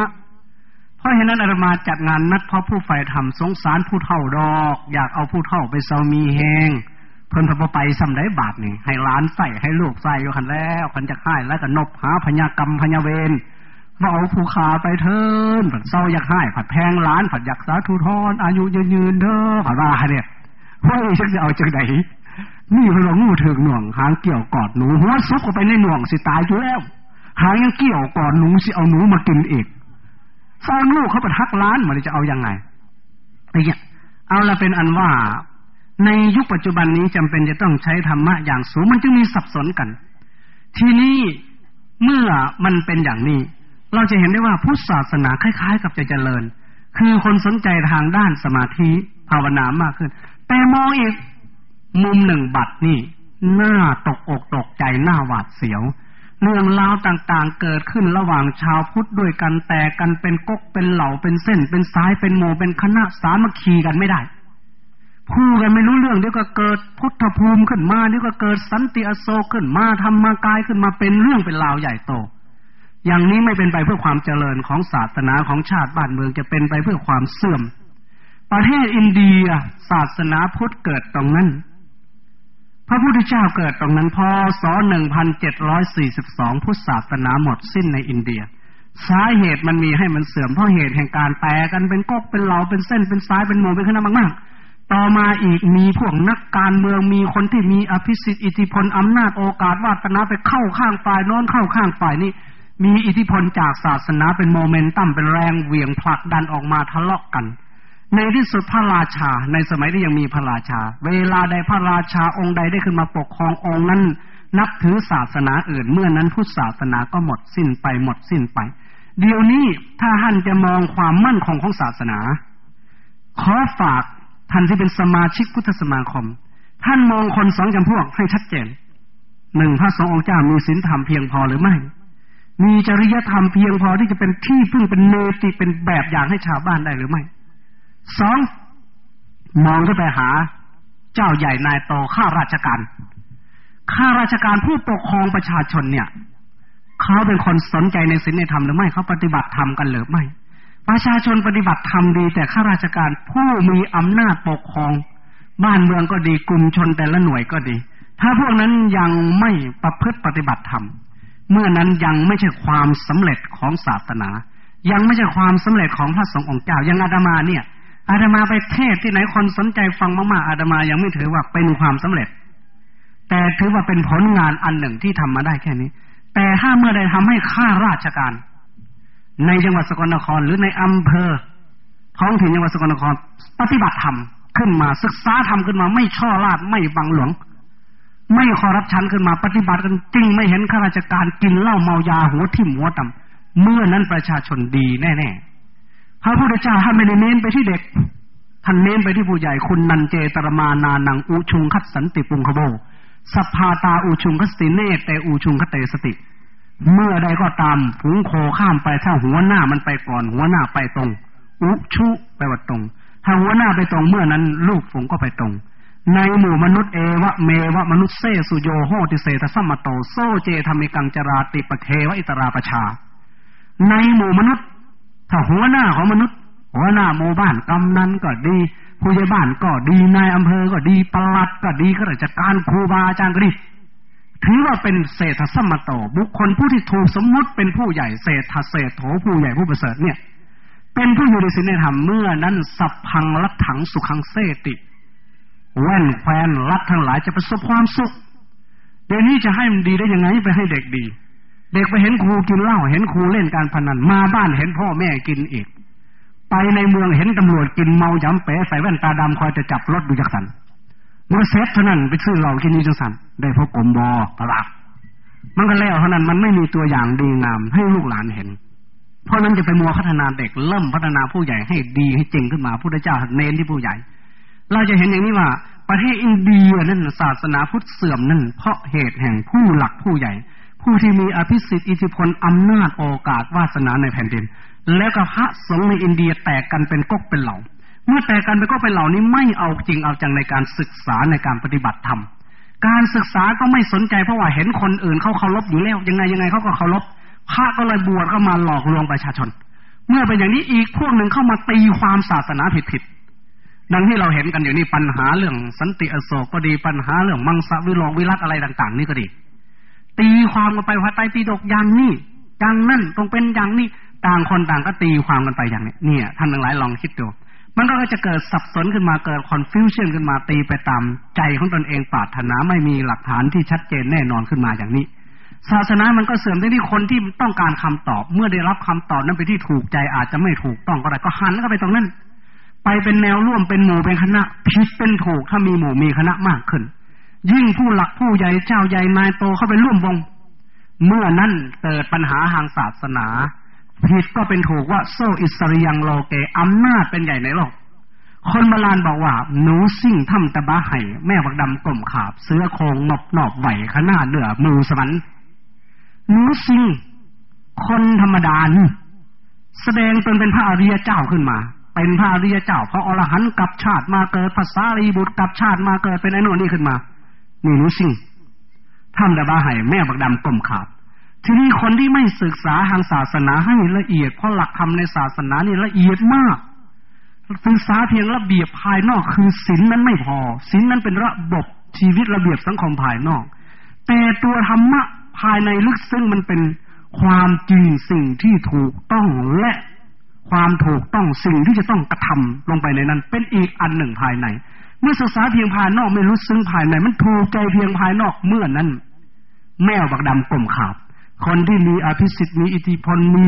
เพราะฉะนั้นอาตมาจัดงานนัดพราะผู้ฝ่ธรรมสงสารผู้เท่าดอก อยากเอาผู้เท่าไปเซามีแหงเพิ่นพอไปสำได้บาทนี่ให้ล้านใส่ให้ลูกใส่อยู่คันแล้วคันจะค่ายแล้วก็นบหาพญากรรมพญาเวร ว่าเอาผู้ขาไปเทินผัดเศร้าอยากให้ผัดแพงล้านผัดอยากสาธุทอนอายุยืนยืนเด้อผัดว่าเนี่ยเฮ้ยฉันจะเอาจากไหนนี่พลงูถึงหน่วงหางเกี่ยวกอดหนูหัวซุกเข้าไปในหน่วงสิตายอยู่แล้วหางยังเกี่ยวกอดหนูสิเอาหนูมากินอีกสร้างลูกเขาไปทักล้านมันจะเอาอยัางไงไอ้เนี่ยเอาละเป็นอันว่า ในยุคปัจจุบันนี้จำเป็นจะต้องใช้ธรรมะอย่างสูงมันจึงมีสับสนกัน ทีนี้เมื่อมันเป็นอย่างนี้ เราจะเห็นได้ว่าพุทธศาสนาคล้าย ๆ กับจะเจริญ คือคนสนใจทางด้านสมาธิภาวนามากขึ้น แต่มองอีกมุมหนึ่งบัดนี่หน้าตกอกตกใจหน้าหวาดเสียว เรื่องราวต่างๆเกิดขึ้นระหว่างชาวพุทธด้วยกันแต่กันเป็นก๊กเป็นเหล่าเป็นเส้น เป็นสายเป็นโมเป็นคณะสามัคคีกันไม่ได้พูดกันไม่รู้เรื่องเดี๋ยวก็เกิดพุทธภูมิขึ้นมาเดี๋ยวก็เกิดสันติอโศกขึ้นมาทำมากายขึ้นมาเป็นเรื่องเป็นราวใหญ่โต อย่างนี้ไม่เป็นไปเพื่อความเจริญของศาสนาของชาติบ้านเมืองจะเป็นไปเพื่อความเสื่อม ประเทศอินเดีย ศาสนาพุทธเกิดตรงนั้น พระพุทธเจ้าเกิดตรงนั้นพศ1742 พุทธศาสนาหมดสิ้นในอินเดีย สาเหตุมันมีให้มันเสื่อมเพราะเหตุแห่งการแตกกันเป็นกกเป็นเหลาเป็นเส้นเป็นสายเป็นโมเป็นขนาดมากๆ ต่อมาอีกมีพวกนักการเมืองมีคนที่มีอภิสิทธิ์อิทธิพลอำนาจโอกาสวาสนาไปเข้าข้างฝ่ายโน้นเข้าข้างฝ่ายนี้ มีอิทธิพลจากศาสนาเป็นโมเมนตัมเป็นแรงเหวี่ยงผลักดันออกมาทะเลาะกัน ในที่สุดพระราชา ในสมัยที่ยังมีพระราชา เวลาใดพระราชาองค์ใดได้ขึ้นมาปกครององค์นั้น นับถือศาสนาอื่นเมื่อนั้นพุทธศาสนาก็หมดสิ้นไปหมดสิ้นไป เดี๋ยวนี้ถ้าท่านจะมองความมั่นคงของศาสนา ขอฝากท่านที่เป็นสมาชิกพุทธสมาคม ท่านมองคนสองจำพวกให้ชัดเจนหนึ่งพระสงฆ์องค์เจ้ามีศีลธรรมเพียงพอหรือไม่ มีจริยธรรมเพียงพอที่จะเป็นที่พึ่งเป็นเนติเป็นแบบอย่างให้ชาวบ้านได้หรือไม่สองมองขึ้นไปหา เจ้าใหญ่นายโตข้าราชการข้าราชการผู้ปกครองประชาชนเนี่ยเขาเป็นคนสนใจในศีลในธรรมหรือไม่เขาปฏิบัติธรรมกันหรือไม่ ประชาชนปฏิบัติธรรมดี แต่ข้าราชการผู้มีอำนาจปกครอง บ้านเมืองก็ดีกลุ่มชนแต่ละหน่วยก็ดี ถ้าพวกนั้นยังไม่ประพฤติปฏิบัติธรรม เมื่อนั้นยังไม่ใช่ความสำเร็จของศาสนา ยังไม่ใช่ความสำเร็จของพระสงฆ์องค์เจ้ายังอาตมาเนี่ย อาตมาไปเทศที่ไหนคนสนใจฟังมากๆอาตมายังไม่ถือว่าเป็นความสำเร็จ แต่ถือว่าเป็นผลงานอันหนึ่งที่ทำมาได้แค่นี้ แต่ถ้าเมื่อใดทำให้ข้าราชการ ในจังหวัดสกลนครหรือในอำเภอท้องถิ่นจังหวัดสกลนคร ปฏิบัติธรรมขึ้นมาศึกษาธรรมขึ้นมาไม่ช่อราดไม่บังหลวง ไม่ขอรับชันขึ้นมาปฏิบัติกันจริงไม่เห็นข้าราชการกินเหล้าเมายาหัวทิ่มหัวต่ำเมื่อนั้นประชาชนดีแน่ๆพระพุทธเจ้าท่านไม่ได้เน้นไปที่เด็กท่านเน้นไปที่ผู้ใหญ่คุนนัง เจ ตะระมานานังอุชุงคัจฉะติปุงคะโว สัพพาตาอุชุงคัจฉันติเนตเตอุชุง คะเต สะติ เมื่อใดก็ตามฝูงโคข้ามไปถ้าหัวหน้ามันไปก่อน หัวหน้าไปตรง อุชุแปลว่าตรง ถ้าหัวหน้าไปตรงเมื่อนั้นลูกฝูงก็ไปตรง ในหมู่มนุษย์เอวะเมวะ มะนุสเสสุโยโหติเสฏฐะสัมมะโตโส เจธัมมิกัง จะระติปะเควะอิตะรา ปะชา ในหมู่มนุษย์ถ้าหัวหน้าของมนุษย์ หัวหน้าหมู่บ้านกำนันก็ดีผู้ใหญ่บ้านก็ดีนายอำเภอก็ดีปลัดก็ดีข้าราชการครูบาอาจารย์ก็ดีถือว่าเป็นเศรษฐสมโตบุคคลผู้ที่ถูกสมมุติเป็นผู้ใหญ่เศรษฐเศรษโถผู้ใหญ่ผู้ประเสริฐเนี่ย เป็นผู้อยู่ในศีลในธรรมเมื่อนั้นสัพพังรัถังสุขังเสติ แว่นแควนรัฐทั้งหลายจะประสบความสุข เดี๋ยวนี้จะให้มันดีได้ยังไงไปให้เด็กดี เด็กไปเห็นครูกินเหล้าเห็นครูเล่นการพนันมาบ้านเห็นพ่อแม่กินอีก ไปในเมืองเห็นตำรวจกินเมาย้ำเป๋ใส่แว่นตาดำคอยจะจับรถดูจักสันเมื่อเซฟเท่านั้นไปซื้อเหล้ากินนี้จังสันได้พบกลมบอตลาดมันก็แล้วเท่านั้นมันไม่มีตัวอย่างดีงามให้ลูกหลานเห็น เพราะนั้นจะไปมัวพัฒนาเด็กเริ่มพัฒนาผู้ใหญ่ให้ดีให้จริงขึ้นมาพุทธเจ้าเน้นที่ผู้ใหญ่ เราจะเห็นอย่างนี้ว่า ประเทศอินเดียนั่นศาสนาพุทธเสื่อมนั่นเพราะเหตุแห่งผู้หลักผู้ใหญ่ ผู้ที่มีอภิสิทธิ์อิทธิพลอำนาจโอกาสวาสนาในแผ่นดิน แล้วก็พระสงฆ์ในอินเดียแตกกันเป็นก๊กเป็นเหล่า เมื่อแตกกันเป็นก๊กเป็นเหล่านี้ไม่เอาจริงเอาจังในการศึกษาในการปฏิบัติธรรมการศึกษาก็ไม่สนใจเพราะว่าเห็นคนอื่นเขาเคารพอยู่แล้วยังไงยังไงเขาก็เคารพพระก็เลยบวชเข้ามาหลอกลวงประชาชน เมื่อเป็นอย่างนี้อีกพวกหนึ่งเข้ามาตีความศาสนาผิดๆ ดังที่เราเห็นกันอยู่นี่ปัญหาเรื่องสันติอโศกก็ดีปัญหาเรื่องมังสวิโรวิรัติอะไรต่าง ๆ นี่ก็ดี ตีความกันไปพระไตรปิฎกอย่างนี้อย่างนั่นต้องเป็นอย่างนี้ต่างคนต่างก็ตีความกันไปอย่างนี้เนี่ยท่านทั้งหลายลองคิดดูมันก็จะเกิดสับสนขึ้นมาเกิด confusion ขึ้นมาตีไปตามใจของตนเองปรารถนาไม่มีหลักฐานที่ชัดเจนแน่นอนขึ้นมาอย่างนี้ ศาสนามันก็เสื่อมที่คนที่ต้องการคำตอบ เมื่อได้รับคำตอบนั้นไปที่ถูกใจอาจจะไม่ถูกต้องก็ได้ก็หันก็ไปตรงนั้น ไปเป็นแนวร่วมเป็นหมู่เป็นคณะผิดเป็นถูกถ้ามีหมู่มีคณะมากขึ้น ยิ่งผู้หลักผู้ใหญ่เจ้าใหญ่นายโตเข้าไปร่วมวง เมื่อนั้นเกิดปัญหาทางศาสนาผิดก็เป็นถูกว่าโซอิสริยังโลเกอำนาจเป็นใหญ่ในโลก คนโบราณบอกว่าหนูซิ่งทำตะบ้าไห่แม่บักดำกลมขาบ เสื้อโคงหนบหนอบไหวขนาดเหนือมือสมันหนูซิ่ง คนธรรมดานแสดงตนเป็นพระอริยเจ้าขึ้นมา เป็นพระอริยเจ้าพระอรหันต์กับชาติมาเกิดภาษารีบุตรกับชาติมาเกิดเป็นไอ้นู่นนี่ขึ้นมานี่รู้สิ่งทำแต่บาให้แม่บักดำกลมขาบทีนี้คนที่ไม่ศึกษาทางศาสนาให้ละเอียดเพราะหลักธรรมในศาสนานี่ละเอียดมากศึกษาเพียงระเบียบภายนอกคือศีลนั้นไม่พอศีลนั้นเป็นระบบชีวิตระเบียบสังคมภายนอก แต่ตัวธรรมะภายในลึกซึ้งมันเป็นความจริงสิ่งที่ถูกต้องและ ความถูกต้องสิ่งที่จะต้องกระทำลงไปในนั้น เป็นอีกอันหนึ่งภายใน เมื่อศึกษาเพียงภายนอกไม่รู้ซึ้งภายใน มันถูกใจเพียงภายนอกเมื่อนั้น แมวบักดำกลมขาบคนที่มีอภิสิทธิ์มีอิทธิพลมี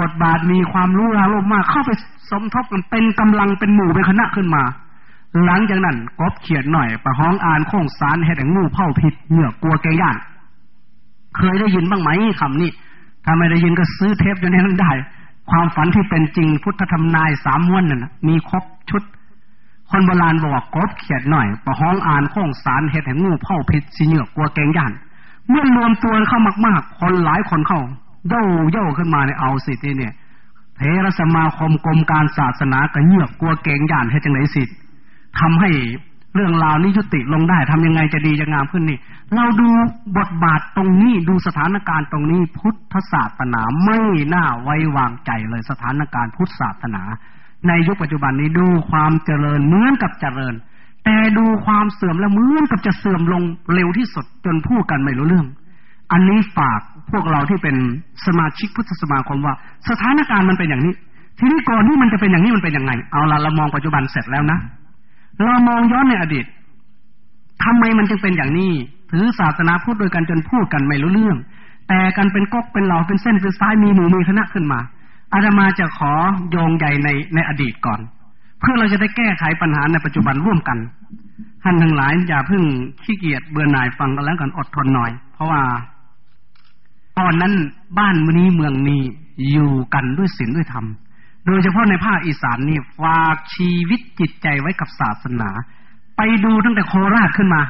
บทบาทมีความรู้ราวมากเข้าไปสมทบกันเป็นกำลังเป็นหมู่เป็นคณะขึ้นมา หลังจากนั้นกบเขียนหน่อยประห้องอ่านโค้งสารให้แต่งูเผ่าผิดเหนือกลัวแกย่าน เคยได้ยินบ้างไหมคำนี้ถ้าไม่ได้ยินก็ซื้อเทปอยู่ในนั้นได้ ความฝันที่เป็นจริงพุทธธรรมนายสามม้วนนั่นมีครบชุด คนโบราณบอกกบเขียดหน่อยประห้องอ่านโค้งสารเห็ดแห่งงูเผาพิษสิเหนือกลัวแกงย่าน เมื่อรวมตัวเข้ามากๆ คนหลายคนเข้าเย่าเย่าขึ้นมาในเอาสิทีเนี่ยเทรสมาคมกรมการศาสนาก็เยือกกลัวเกงย่านให้จังไหนสิทำให้ เรื่องราวนี้ยุติลงได้ทำยังไงจะดีจะงามขึ้นนี่ เราดูบทบาทตรงนี้ดูสถานการณ์ตรงนี้พุทธศาสนาไม่น่าไว้วางใจเลยสถานการณ์พุทธศาสนา ในยุคปัจจุบันนี้ดูความเจริญเหมือนกับเจริญ แต่ดูความเสื่อมแล้วเหมือนกับจะเสื่อมลงเร็วที่สุดจนพูดกันไม่รู้เรื่อง อันนี้ฝากพวกเราที่เป็นสมาชิกพุทธสมาคมว่า สถานการณ์มันเป็นอย่างนี้ ทีนี้ก่อนที่มันจะเป็นอย่างนี้มันเป็นยังไง เอาละเรามองปัจจุบันเสร็จแล้วนะ เรามองย้อนในอดีตทำไมมันจึงเป็นอย่างนี้ ถือศาสนาพูดโดยกันจนพูดกันไม่รู้เรื่อง แต่กันเป็นก๊กเป็นเหล่าเป็นเส้นเป็นสายมีหมู่มีคณะขึ้นมาอาตมาจะขอโยงใหญ่ในในอดีตก่อน เพื่อเราจะได้แก้ไขปัญหาในปัจจุบันร่วมกันท่านทั้งหลายอย่าเพิ่งขี้เกียจเบื่อหน่ายฟังกันแล้วกันอดทนหน่อย เพราะว่า ตอนนั้นบ้านมนี้เมืองนี้อยู่กันด้วยศีลด้วยธรรม โดยเฉพาะในภาคอีสานนี่ฝากชีวิตจิตใจไว้กับศาสนา ไปดูตั้งแต่โคราชขึ้นมา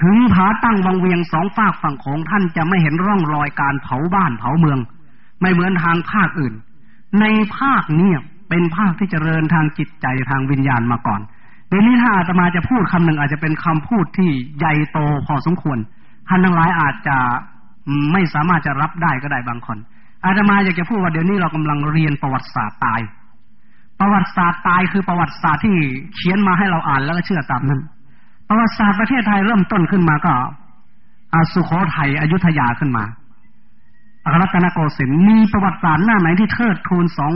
ถึงผาตั้งวังเวียงสองฝากฝั่งของท่านจะไม่เห็นร่องรอยการเผาบ้านเผาเมือง ไม่เหมือนทางภาคอื่น ในภาคนี้เป็นภาคที่จเจริญทางจิตใจทางวิญญาณมาก่อนเดี๋ยวนี้ถ้าอาตมาจะพูดคำหนึ่งอาจจะเป็นคำพูดที่ใหญ่โตพอสมควรท่านทั้งหลายอาจจะไม่สามารถจะรับได้ก็ได้บางคน อาตมาอยากจะพูดว่าเดี๋ยวนี้เรากำลังเรียนประวัติศาสตร์ตาย ประวัติศาสตร์ตายคือประวัติศาสตร์ที่เขียนมาให้เราอ่านแล้วก็เชื่อตามนั้น ประวัติศาสตร์ประเทศไทยเริ่มต้นขึ้นมาก็อาสุโขทัยอยุธยาขึ้นมาอารัตนโกสินทร์มีประวัติศาสตร์หน้าไหนที่เทิดทูนสอง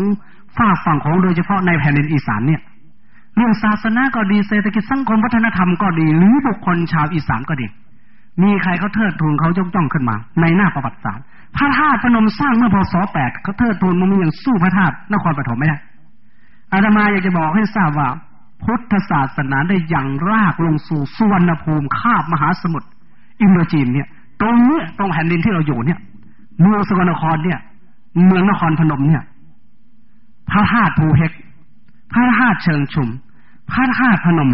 ฝากฝั่งของโดยเฉพาะในแผ่นดินอีสานเนี่ยเรื่องศาสนาก็ดีเศรษฐกิจสังคมวัฒนธรรมก็ดี หรือบุคคลชาวอีสานก็ดี มีใครเขาเทิดทูนเขายกย่องขึ้นมา ในหน้าประวัติศาสตร์ พระธาตุพนมสร้างเมื่อพศแปดเขาเทิดทูนมันยังสู้พระธาตุนครปฐมไม่ได้อาตมาอยากจะบอกให้ทราบว่า พุทธศาสนาได้อย่างรากลงสู่สุวรรณภูมิคาบมหาสมุทรอินโดจีนเนี่ย ตรงเนี้ยตรงแผ่นดินที่เราอยู่เนี่ยเมืองสกลนครเนี่ย เมืองนครพนมเนี่ย พระธาตุภูเฮกพระธาตุเชิงชุม พระธาตุพนม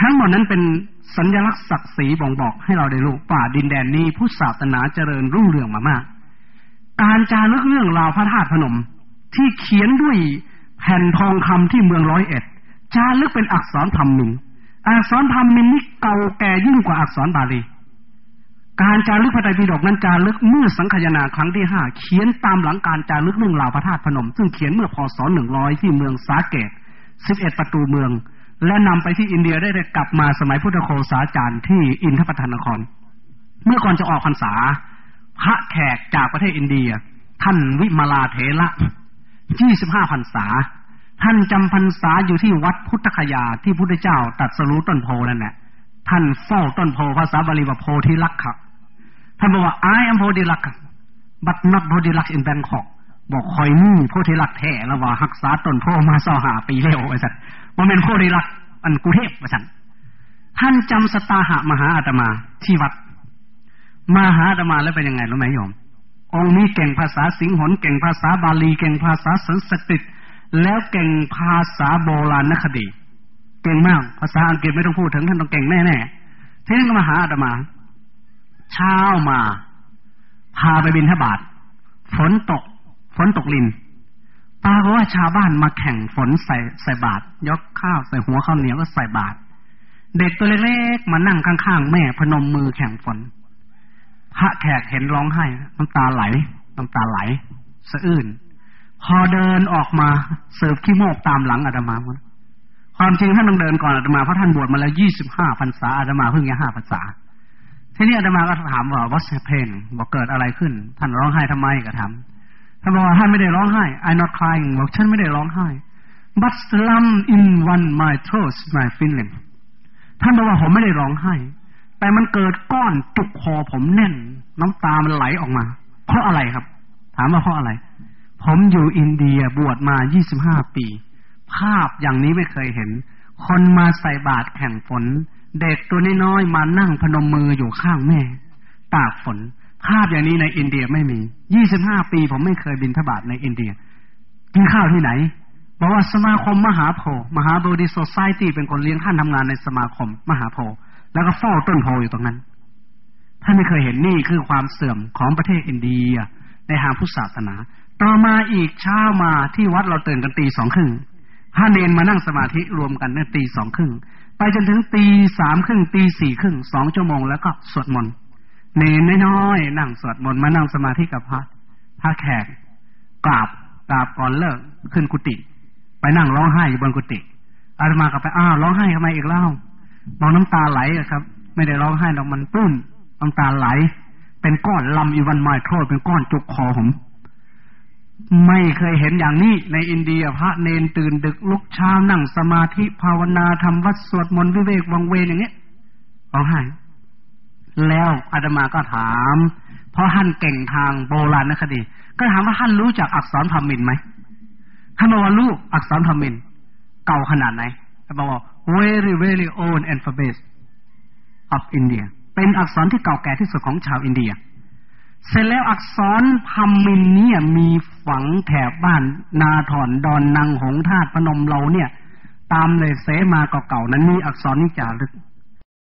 ทั้งหมดนั้นเป็น สัญลักษณ์ศักดิ์ศรีบ่งบอกให้เราได้รู้ป่าดินแดนนี้พุทธศาสนาเจริญรุ่งเรืองมามาก การจารึกเรื่องราวพระธาตุพนม ที่เขียนด้วยแผ่นทองคำที่เมืองร้อยเอ็ดจารึกเป็นอักษรธรรมมินอักษรธรรมมินนี่เก่าแก่ยิ่งกว่าอักษรบาลี การจารึกพระไตรปิฎกนั้นจารึกเมื่อสังขยาครั้งที่ห้าเขียนตามหลังการจารึกเรื่องราวพระธาตุพนม ซึ่งเขียนเมื่อพศหนึ่งร้อยที่เมืองสาเกตสิบเอ็ดประตูเมือง และนำไปที่อินเดียได้กลับมาสมัยพุทธโคสาจารย์ที่อินทปัตนคร เมื่อก่อนจะออกพรรษา พระแขกจากประเทศอินเดีย ท่านวิมาลาเถระยี่สิบห้าพรรษา ท่านจำพรรษาอยู่ที่วัดพุทธคยาที่พุทธเจ้าตัดสรู้ต้นโพนั่นแหละท่านเฝ้าต้นโพภาษาบาลีว่าโพธิลักขะท่านบอกว่า I am โพธิลักขะ but not โพธิลัก in Bangkok บอกคอยนี่โพธิลักแท้แล้วว่ารักษาต้นโพมาสหาปีเร็วไปสัตว์ มันเป็นโพธิลักอันกุเทพปสัตว์ท่านจำสตาหะมหาอาตมาที่วัดมาหาอาตมาแล้วเป็นยังไงรู้ไหมโยม องค์นี้เก่งภาษาสิงหนเก่งภาษาบาลี เก่งภาษาสันสกฤตแล้วเก่งภาษาโบราณนคดี เก่งมาก ภาษาอังกฤษไม่ต้องพูดถึงท่านต้องเก่งแน่ๆทีนี้ก็มาหาอาตมา เช้ามา พาไปบินทบาทฝนตก ฝนตกลิน ปาก็ว่าชาวบ้านมาแข่งฝนใส่ใส่บาตรยกข้าวใส่หัวข้าวเหนียวก็ใส่บาตรเด็กตัวเล็กๆมานั่งข้างๆแม่พนมมือแข่งฝนพระแขกเห็นร้องไห้น้ำตาไหลน้ำตาไหลสะอื้นพอเดินออกมาเสิร์ฟขี้โมกตามหลังอาตมาความจริงท่านต้องเดินก่อนอาตมาเพราะท่านบวชมาแล้วยี่สิบห้าพรรษาอาตมาเพิ่งแค่ห้าพรรษาทีนี้อาตมาก็ถามว่า what's happened บอกเกิดอะไรขึ้น ท่านร้องไห้ทำไมก็ถาม ท่านบอกว่าท่านไม่ได้ร้องไห้ I not crying บอกฉันไม่ได้ร้องไห้ but slum in one my throat my feeling ท่านบอกว่าผมไม่ได้ร้องไห้ แต่มันเกิดก้อนจุกคอผมแน่น น้ำตามันไหลออกมา เพราะอะไรครับ ถามว่าเพราะอะไร ผมอยู่อินเดียบวชมา 25 ปี ภาพอย่างนี้ไม่เคยเห็น คนมาใส่บาตรแข่งฝน เด็กตัวน้อยๆมานั่งพนมมืออยู่ข้างแม่ ตากฝน ภาพอย่างนี้ในอินเดียไม่มี ยี่สิบห้าปีผมไม่เคยบินทบาทในอินเดีย กินข้าวที่ไหน บอกว่าสมาคมมหาโพมหาโบดิโซไซตี้เป็นคนเลี้ยงท่านทำงานในสมาคม มหาโพแล้วก็เฝ้าต้นโพอยู่ตรงนั้น ท่านไม่เคยเห็นนี่คือความเสื่อมของประเทศอินเดีย ในทางพุทธศาสนา ต่อมาอีกเช้ามาที่วัดเราตื่นกันตีสองครึ่งพระเนนมานั่งสมาธิรวมกันเนี่ยตีสองครึ่งไปจนถึงตีสามครึ่งตีสี่ครึ่งสองชั่วโมงแล้วก็สวดมนต์ เนนน้อยๆนั่งสวดมนต์มานั่งสมาธิกับพระพระแขกกราบกราบก่อนเลิกขึ้นกุฏิไปนั่งร้องไห้อยู่บนกุฏิอาตมากับไปอ้าวร้องไห้ทำไมอีกเล่ามองน้ำตาไหลครับ ไม่ได้ร้องไห้ดอกมันปุ้นน้ำตาไหล เป็นก้อนลำอีวันไมโครเป็นก้อนจุกคอผมไม่เคยเห็นอย่างนี้ในอินเดียพระเนนตื่นดึกลุกเช้านั่งสมาธิภาวนาทำวัดสวดมนต์วิเวกวังเวงอย่างเงี้ยร้องไห้ แล้วอาตมาก็ถาม เพราะท่านเก่งทางโบราณนคดี ก็ถามว่าท่านรู้จักอักษรพมินไหมท่านบอกว่ารู้อักษรพมินเก่าขนาดไหนท่านบอกว่า very very old alphabet of India เป็นอักษรที่เก่าแก่ที่สุดของชาวอินเดีย เสร็จแล้วอักษรพมินเนี่ยมีฝังแถบบ้านนาถอนดอนนางหงทาตพนมเราเนี่ย ตามเลยเสมาเก่าๆนั้นมีอักษรนิจารึก